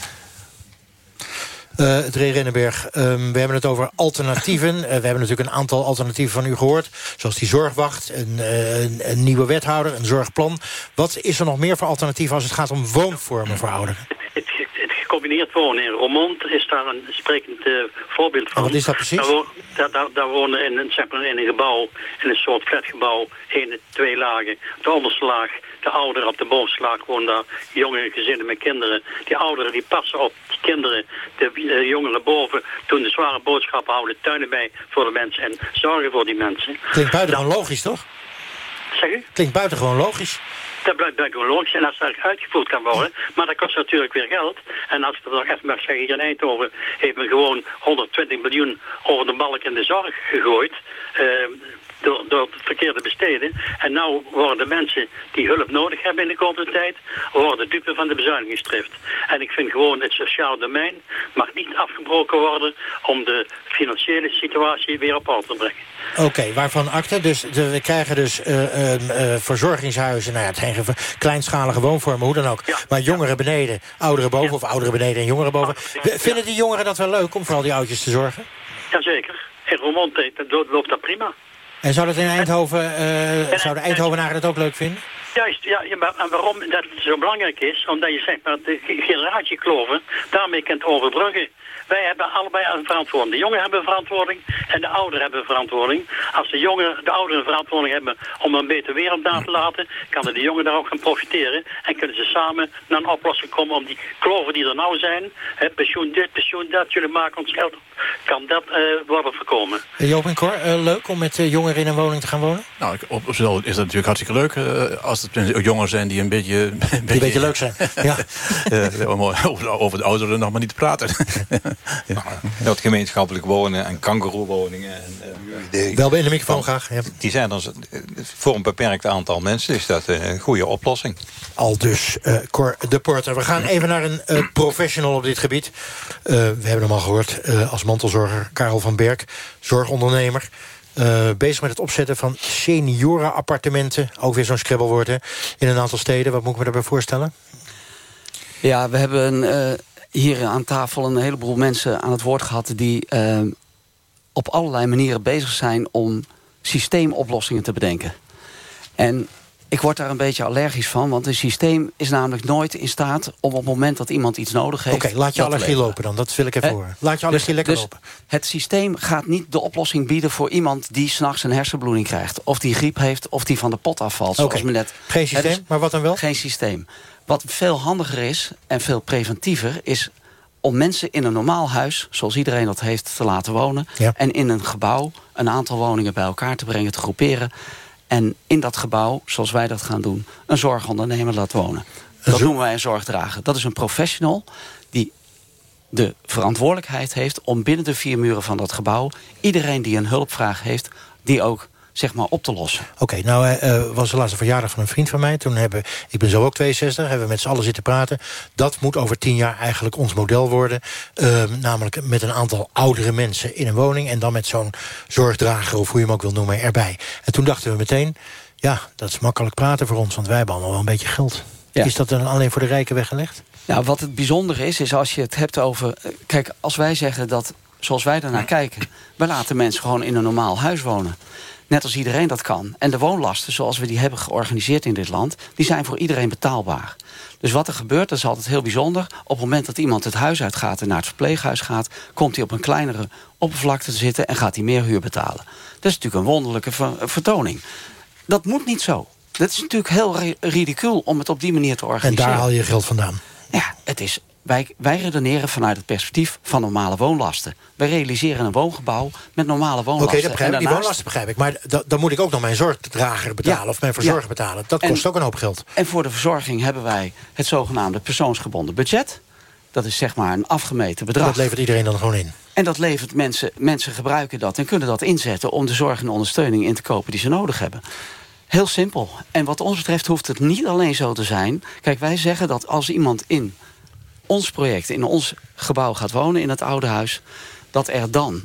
Eh het Rinnenberg, ehm, we hebben het over alternatieven. <laughs> Eh, we hebben natuurlijk een aantal alternatieven van u gehoord. Zoals die zorgwacht, een, eh, een, een nieuwe wethouder, een zorgplan. Wat is er nog meer voor alternatieven als het gaat om woonvormen voor ouderen? Het, ge- het gecombineerd wonen in Roermond is daar een sprekend voorbeeld van. wat is dat precies? Daar, wo- daar, daar, daar wonen in, een- zeg maar in een gebouw, in een soort flatgebouw, één, twee lagen. De onderste laag, de ouderen op de bovenste laag wonen daar jonge gezinnen met kinderen. Die ouderen die passen op die kinderen, de eh, jongeren boven, doen de zware boodschappen, houden tuinen bij voor de mensen en zorgen voor die mensen. Klinkt buitengewoon logisch, toch? Zeg u? Klinkt buitengewoon logisch. Dat blijft buitengewoon logisch. En als dat uitgevoerd kan worden, maar dat kost natuurlijk weer geld. En als dat nog even mag zeggen, hier in Eindhoven heeft men gewoon 120 miljoen over de balk in de zorg gegooid. eh, door, door het verkeerde besteden. En nou worden de mensen die hulp nodig hebben in de komende tijd, worden dupe van de bezuinigingsdrift. En ik vind gewoon het sociaal domein mag niet afgebroken worden om de financiële situatie weer op orde te brengen. Oké, waarvan akte? Dus de- we krijgen dus eh, eh, eh, verzorgingshuizen, nou ja, het zijn ge- kleinschalige woonvormen, hoe dan ook. Maar jongeren beneden, ouderen boven, of ouderen beneden en jongeren boven. We- Vinden die jongeren dat wel leuk om voor al die oudjes te zorgen? Jazeker. In Roermond eh, dat loopt dat prima. En zou dat in Eindhoven, eh, zouden Eindhovenaren dat ook leuk vinden? Juist, ja, maar en waarom dat zo belangrijk is, omdat je zegt dat de generatiekloven daarmee kunt overbruggen. Wij hebben allebei een verantwoording. De jongeren hebben een verantwoording en de ouderen hebben een verantwoording. Als de jongeren, de ouderen een verantwoording hebben om een betere wereld na te laten, kan de jongeren daar ook gaan profiteren. En kunnen ze samen naar een oplossing komen om die kloven die er nou zijn, hè, pensioen dit, pensioen dat, jullie maken ons geld op, kan dat eh, worden voorkomen. Eh, Joop en Cor, eh, leuk om met jongeren in een woning te gaan wonen? Nou, ik- op, op is dat natuurlijk hartstikke leuk. eh, als het jongeren zijn die een beetje... Een Die een beetje leuk zijn. <laughs> Ja. Eh, om over, over de ouderen nog maar niet te praten. <laughs> Dat gemeenschappelijk wonen en kangeroewoningen. En, eh, Wel bij de microfoon graag. Ja. Die zijn dan, eh, voor een beperkt aantal mensen is dat een goede oplossing. Al dus eh, Cor de Porter. We gaan even naar een professional op dit gebied. Eh, we hebben hem al gehoord eh, als mantelzorger Karel van Berk, zorgondernemer. Eh, bezig met het opzetten van seniorenappartementen. Ook weer zo'n scrabblewoord hè, in een aantal steden. Wat moet ik me daarbij voorstellen? Ja, we hebben eh, hier aan tafel een heleboel mensen aan het woord gehad... die eh, op allerlei manieren bezig zijn om systeemoplossingen te bedenken. En ik word daar een beetje allergisch van, want een systeem is namelijk nooit in staat... om op het moment dat iemand iets nodig heeft... Oké, laat je allergie lopen dan. Dat wil ik even Hè? horen. Laat je allergie Dus- lekker dus lopen. Het systeem gaat niet de oplossing bieden voor iemand die s'nachts een hersenbloeding krijgt. Of die griep heeft, of die van de pot afvalt. Zoals Oké, me net. geen systeem, maar wat dan wel? Geen systeem. Wat veel handiger is en veel preventiever is om mensen in een normaal huis, zoals iedereen dat heeft, te laten wonen. Ja. En in een gebouw een aantal woningen bij elkaar te brengen, te groeperen. En in dat gebouw, zoals wij dat gaan doen, een zorgondernemer laten wonen. Dat noemen wij een zorgdrager. Dat is een professional die de verantwoordelijkheid heeft om binnen de vier muren van dat gebouw iedereen die een hulpvraag heeft, die ook zeg maar op te lossen. Oké, nou eh, eh, was de laatste verjaardag van een vriend van mij. Toen hebben, ik ben zo ook 62, hebben we met z'n allen zitten praten. Dat moet over tien jaar eigenlijk ons model worden. Eh, namelijk met een aantal oudere mensen in een woning... en dan met zo'n zorgdrager, of hoe je hem ook wil noemen, erbij. En toen dachten we meteen, ja, dat is makkelijk praten voor ons... want wij hebben allemaal wel een beetje geld. Ja. Is dat dan alleen voor de rijken weggelegd? Nou, wat het bijzondere is, is als je het hebt over... eh, Kijk, als wij zeggen dat, zoals wij daarnaar kijken... wij laten mensen gewoon in een normaal huis wonen. Net als iedereen dat kan. En de woonlasten, zoals we die hebben georganiseerd in dit land... die zijn voor iedereen betaalbaar. Dus wat er gebeurt, dat is altijd heel bijzonder. Op het moment dat iemand het huis uitgaat en naar het verpleeghuis gaat... komt hij op een kleinere oppervlakte te zitten en gaat hij meer huur betalen. Dat is natuurlijk een wonderlijke ver- vertoning. Dat moet niet zo. Dat is natuurlijk heel ri- ridicuul om het op die manier te En organiseren. daar haal je geld vandaan. Ja, het is, wij, wij redeneren vanuit het perspectief van normale woonlasten. Wij realiseren een woongebouw met normale Oké, woonlasten. ik. En Die woonlasten begrijp ik. Maar da- dan moet ik ook nog mijn zorgdrager betalen... Ja. of mijn verzorger Ja. betalen. Dat En- kost ook een hoop geld. En voor de verzorging hebben wij het zogenaamde persoonsgebonden budget. Dat is zeg maar een afgemeten bedrag. Dat levert iedereen dan gewoon in. En dat levert mensen, mensen gebruiken dat en kunnen dat inzetten... om de zorg en ondersteuning in te kopen die ze nodig hebben. Heel simpel. En wat ons betreft hoeft het niet alleen zo te zijn. Kijk, wij zeggen dat als iemand in ons project, in ons gebouw gaat wonen, in het oude huis, dat er dan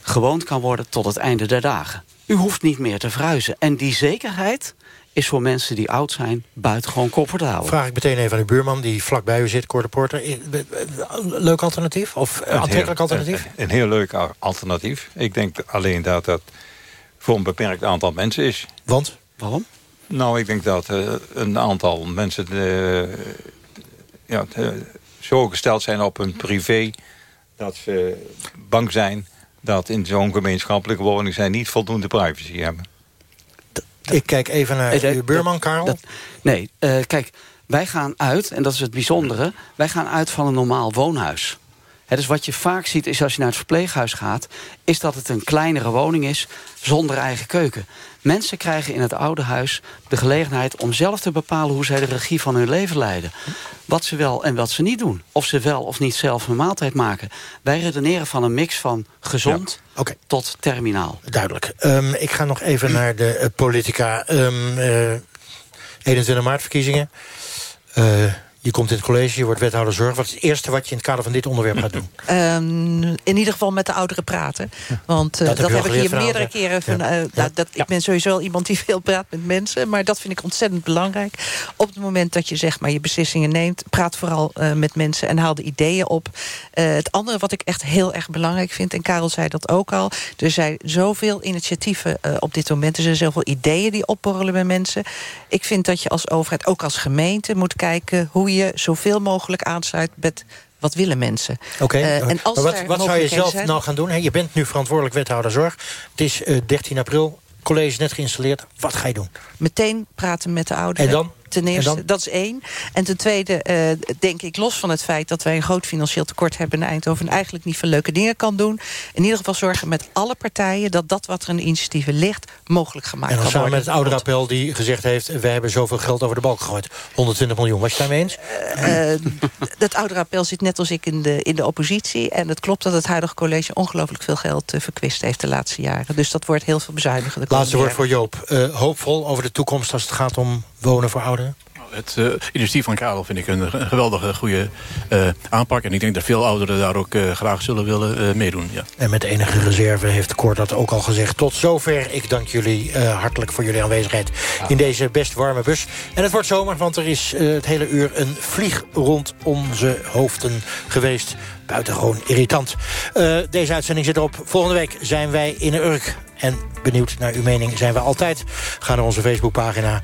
gewoond kan worden tot het einde der dagen. U hoeft niet meer te verhuizen. En die zekerheid is voor mensen die oud zijn buitengewoon comfortabel. Vraag ik meteen even aan uw buurman die vlakbij u zit, Cor de Porter. Leuk alternatief? Of eh, aantrekkelijk alternatief? Een, een, heel leuk alternatief. Ik denk alleen dat dat voor een beperkt aantal mensen is. Want? Waarom? Nou, ik denk dat uh, een aantal mensen uh, ja, zo gesteld zijn op hun privé... dat ze bang zijn dat in zo'n gemeenschappelijke woning... zij niet voldoende privacy hebben. Ik kijk even naar uh, uw buurman, Karel. Dat, nee, uh, kijk, wij gaan uit, en dat is het bijzondere... wij gaan uit van een normaal woonhuis. He, dus wat je vaak ziet is als je naar het verpleeghuis gaat... is dat het een kleinere woning is zonder eigen keuken. Mensen krijgen in het oude huis de gelegenheid om zelf te bepalen... hoe zij de regie van hun leven leiden. Wat ze wel en wat ze niet doen. Of ze wel of niet zelf een maaltijd maken. Wij redeneren van een mix van gezond tot terminaal. Duidelijk. Um, ik ga nog even naar de uh, politica. Um, uh, 21 maart verkiezingen. Uh, je komt in het college, je wordt wethouder zorg. Wat is het eerste wat je in het kader van dit onderwerp gaat doen? Um, <laughs> in ieder geval met de ouderen praten. Want uh, dat, dat, heb, ik hier meerdere keren... Van, uh, ja. dat, ik ben sowieso wel iemand die veel praat met mensen. Maar dat vind ik ontzettend belangrijk. Op het moment dat je zeg maar, je beslissingen neemt... praat vooral uh, met mensen en haal de ideeën op. het andere wat ik echt heel erg belangrijk vind... en Karel zei dat ook al... er zijn zoveel initiatieven op dit moment. Er zijn zoveel ideeën die opborrelen bij mensen. Ik vind dat je als overheid, ook als gemeente... moet kijken hoe je zoveel mogelijk aansluit met wat willen mensen. Oké, okay. uh, wat, wat zou je zelf zijn? nou gaan doen? He, je bent nu verantwoordelijk wethouder zorg. Het is uh, 13 april, college net geïnstalleerd. Wat ga je doen? Meteen praten met de ouderen. En dan? Ten eerste, dat is één. En ten tweede uh, denk ik, los van het feit... dat wij een groot financieel tekort hebben in Eindhoven... en eigenlijk niet veel leuke dingen kan doen... in ieder geval zorgen met alle partijen... dat dat wat er in de initiatieven ligt, mogelijk gemaakt kan worden. En dan samen met het appel die gezegd heeft... we hebben zoveel geld over de balk gegooid. 120 miljoen, was je daarmee eens? Uh, het appel zit net als ik in de, in de oppositie. En het klopt dat het huidige college... ongelooflijk veel geld verkwist heeft de laatste jaren. Dus dat wordt heel veel bezuinigen. Laatste woord voor Joop. Uh, hoopvol over de toekomst als het gaat om wonen voor ouderen? Het uh, initiatief van Karel vind ik een, een geweldige goede uh, aanpak. En ik denk dat veel ouderen daar ook uh, graag zullen willen meedoen. Ja. En met enige reserve heeft Kort dat ook al gezegd. Tot zover. Ik dank jullie hartelijk voor jullie aanwezigheid in deze best warme bus. En het wordt zomer, want er is het hele uur een vlieg rond onze hoofden geweest. Buitengewoon irritant. deze uitzending zit erop. Volgende week zijn wij in Urk. En benieuwd naar uw mening zijn we altijd. Ga naar onze Facebookpagina.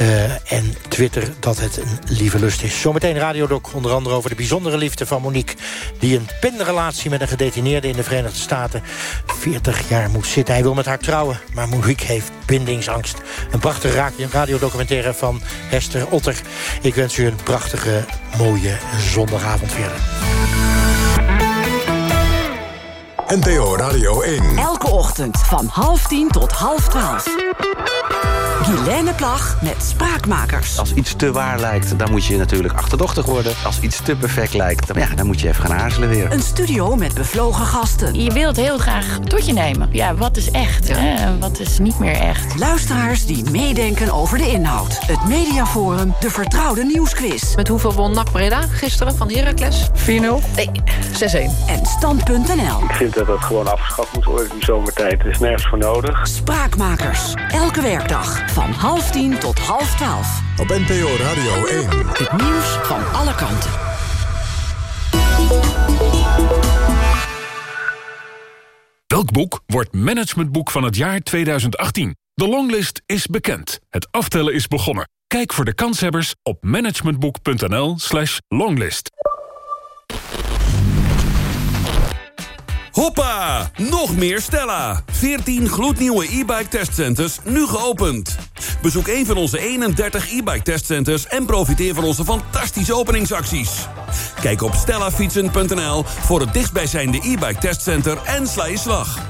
Uh, en Twitter dat het een lieve lust is. Zometeen Radiodoc, onder andere over de bijzondere liefde van Monique... die een pinrelatie met een gedetineerde in de Verenigde Staten... 40 jaar moet zitten. Hij wil met haar trouwen, maar Monique heeft bindingsangst. Een prachtige radiodocumentaire van Hester Otter. Ik wens u een prachtige, mooie zondagavond verder. NPO Radio 1. Elke ochtend van half tien tot half twaalf. Guilaine Plag met Spraakmakers. Als iets te waar lijkt, dan moet je natuurlijk achterdochtig worden. Als iets te perfect lijkt, dan, ja, dan moet je even gaan aarzelen weer. Een studio met bevlogen gasten. Je wilt heel graag tot je nemen. Ja, wat is echt hè? wat is niet meer echt? Luisteraars die meedenken over de inhoud. Het Mediaforum, de vertrouwde nieuwsquiz. Met hoeveel won NAC Breda gisteren van Heracles? 4-0? Nee, 6-1. En Stand.nl. Ik vind dat dat gewoon afgeschaft moet worden in zomertijd. Er is nergens voor nodig. Spraakmakers. Elke werkdag van half tien tot half twaalf. Op NPO Radio 1. Het nieuws van alle kanten. Welk boek wordt managementboek van het jaar 2018? De longlist is bekend. Het aftellen is begonnen. Kijk voor de kanshebbers op managementboek.nl slash longlist. Hoppa! Nog meer Stella. 14 gloednieuwe e-bike testcenters, nu geopend. Bezoek een van onze 31 e-bike testcenters... en profiteer van onze fantastische openingsacties. Kijk op stellafietsen.nl voor het dichtstbijzijnde e-bike testcenter... en sla je slag.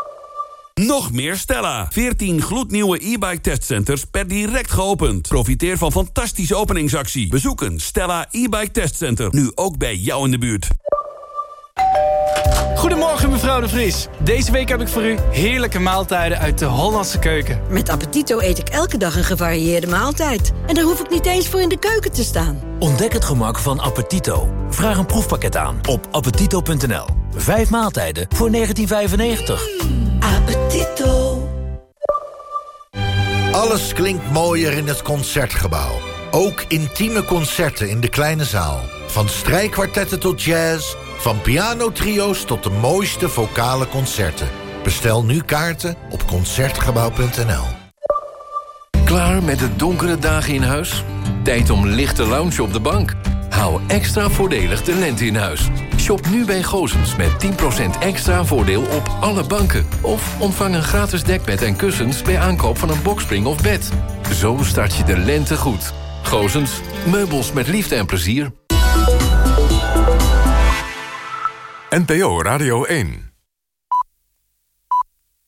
Nog meer Stella. 14 gloednieuwe e-bike testcenters per direct geopend. Profiteer van fantastische openingsactie. Bezoek een Stella e-bike testcenter. Nu ook bij jou in de buurt. Goedemorgen mevrouw de Vries. Deze week heb ik voor u heerlijke maaltijden uit de Hollandse keuken. Met Appetito eet ik elke dag een gevarieerde maaltijd. En daar hoef ik niet eens voor in de keuken te staan. Ontdek het gemak van Appetito. Vraag een proefpakket aan op appetito.nl. Vijf maaltijden voor 1995. Appetito. Alles klinkt mooier in het Concertgebouw. Ook intieme concerten in de kleine zaal. Van strijkkwartetten tot jazz, van pianotrio's tot de mooiste vocale concerten. Bestel nu kaarten op Concertgebouw.nl. Klaar met de donkere dagen in huis? Tijd om lichte lounge op de bank? Hou extra voordelig de lente in huis. Shop nu bij Gozens met 10% extra voordeel op alle banken. Of ontvang een gratis dekbed en kussens bij aankoop van een bokspring of bed. Zo start je de lente goed. Gozens, meubels met liefde en plezier. NPO Radio 1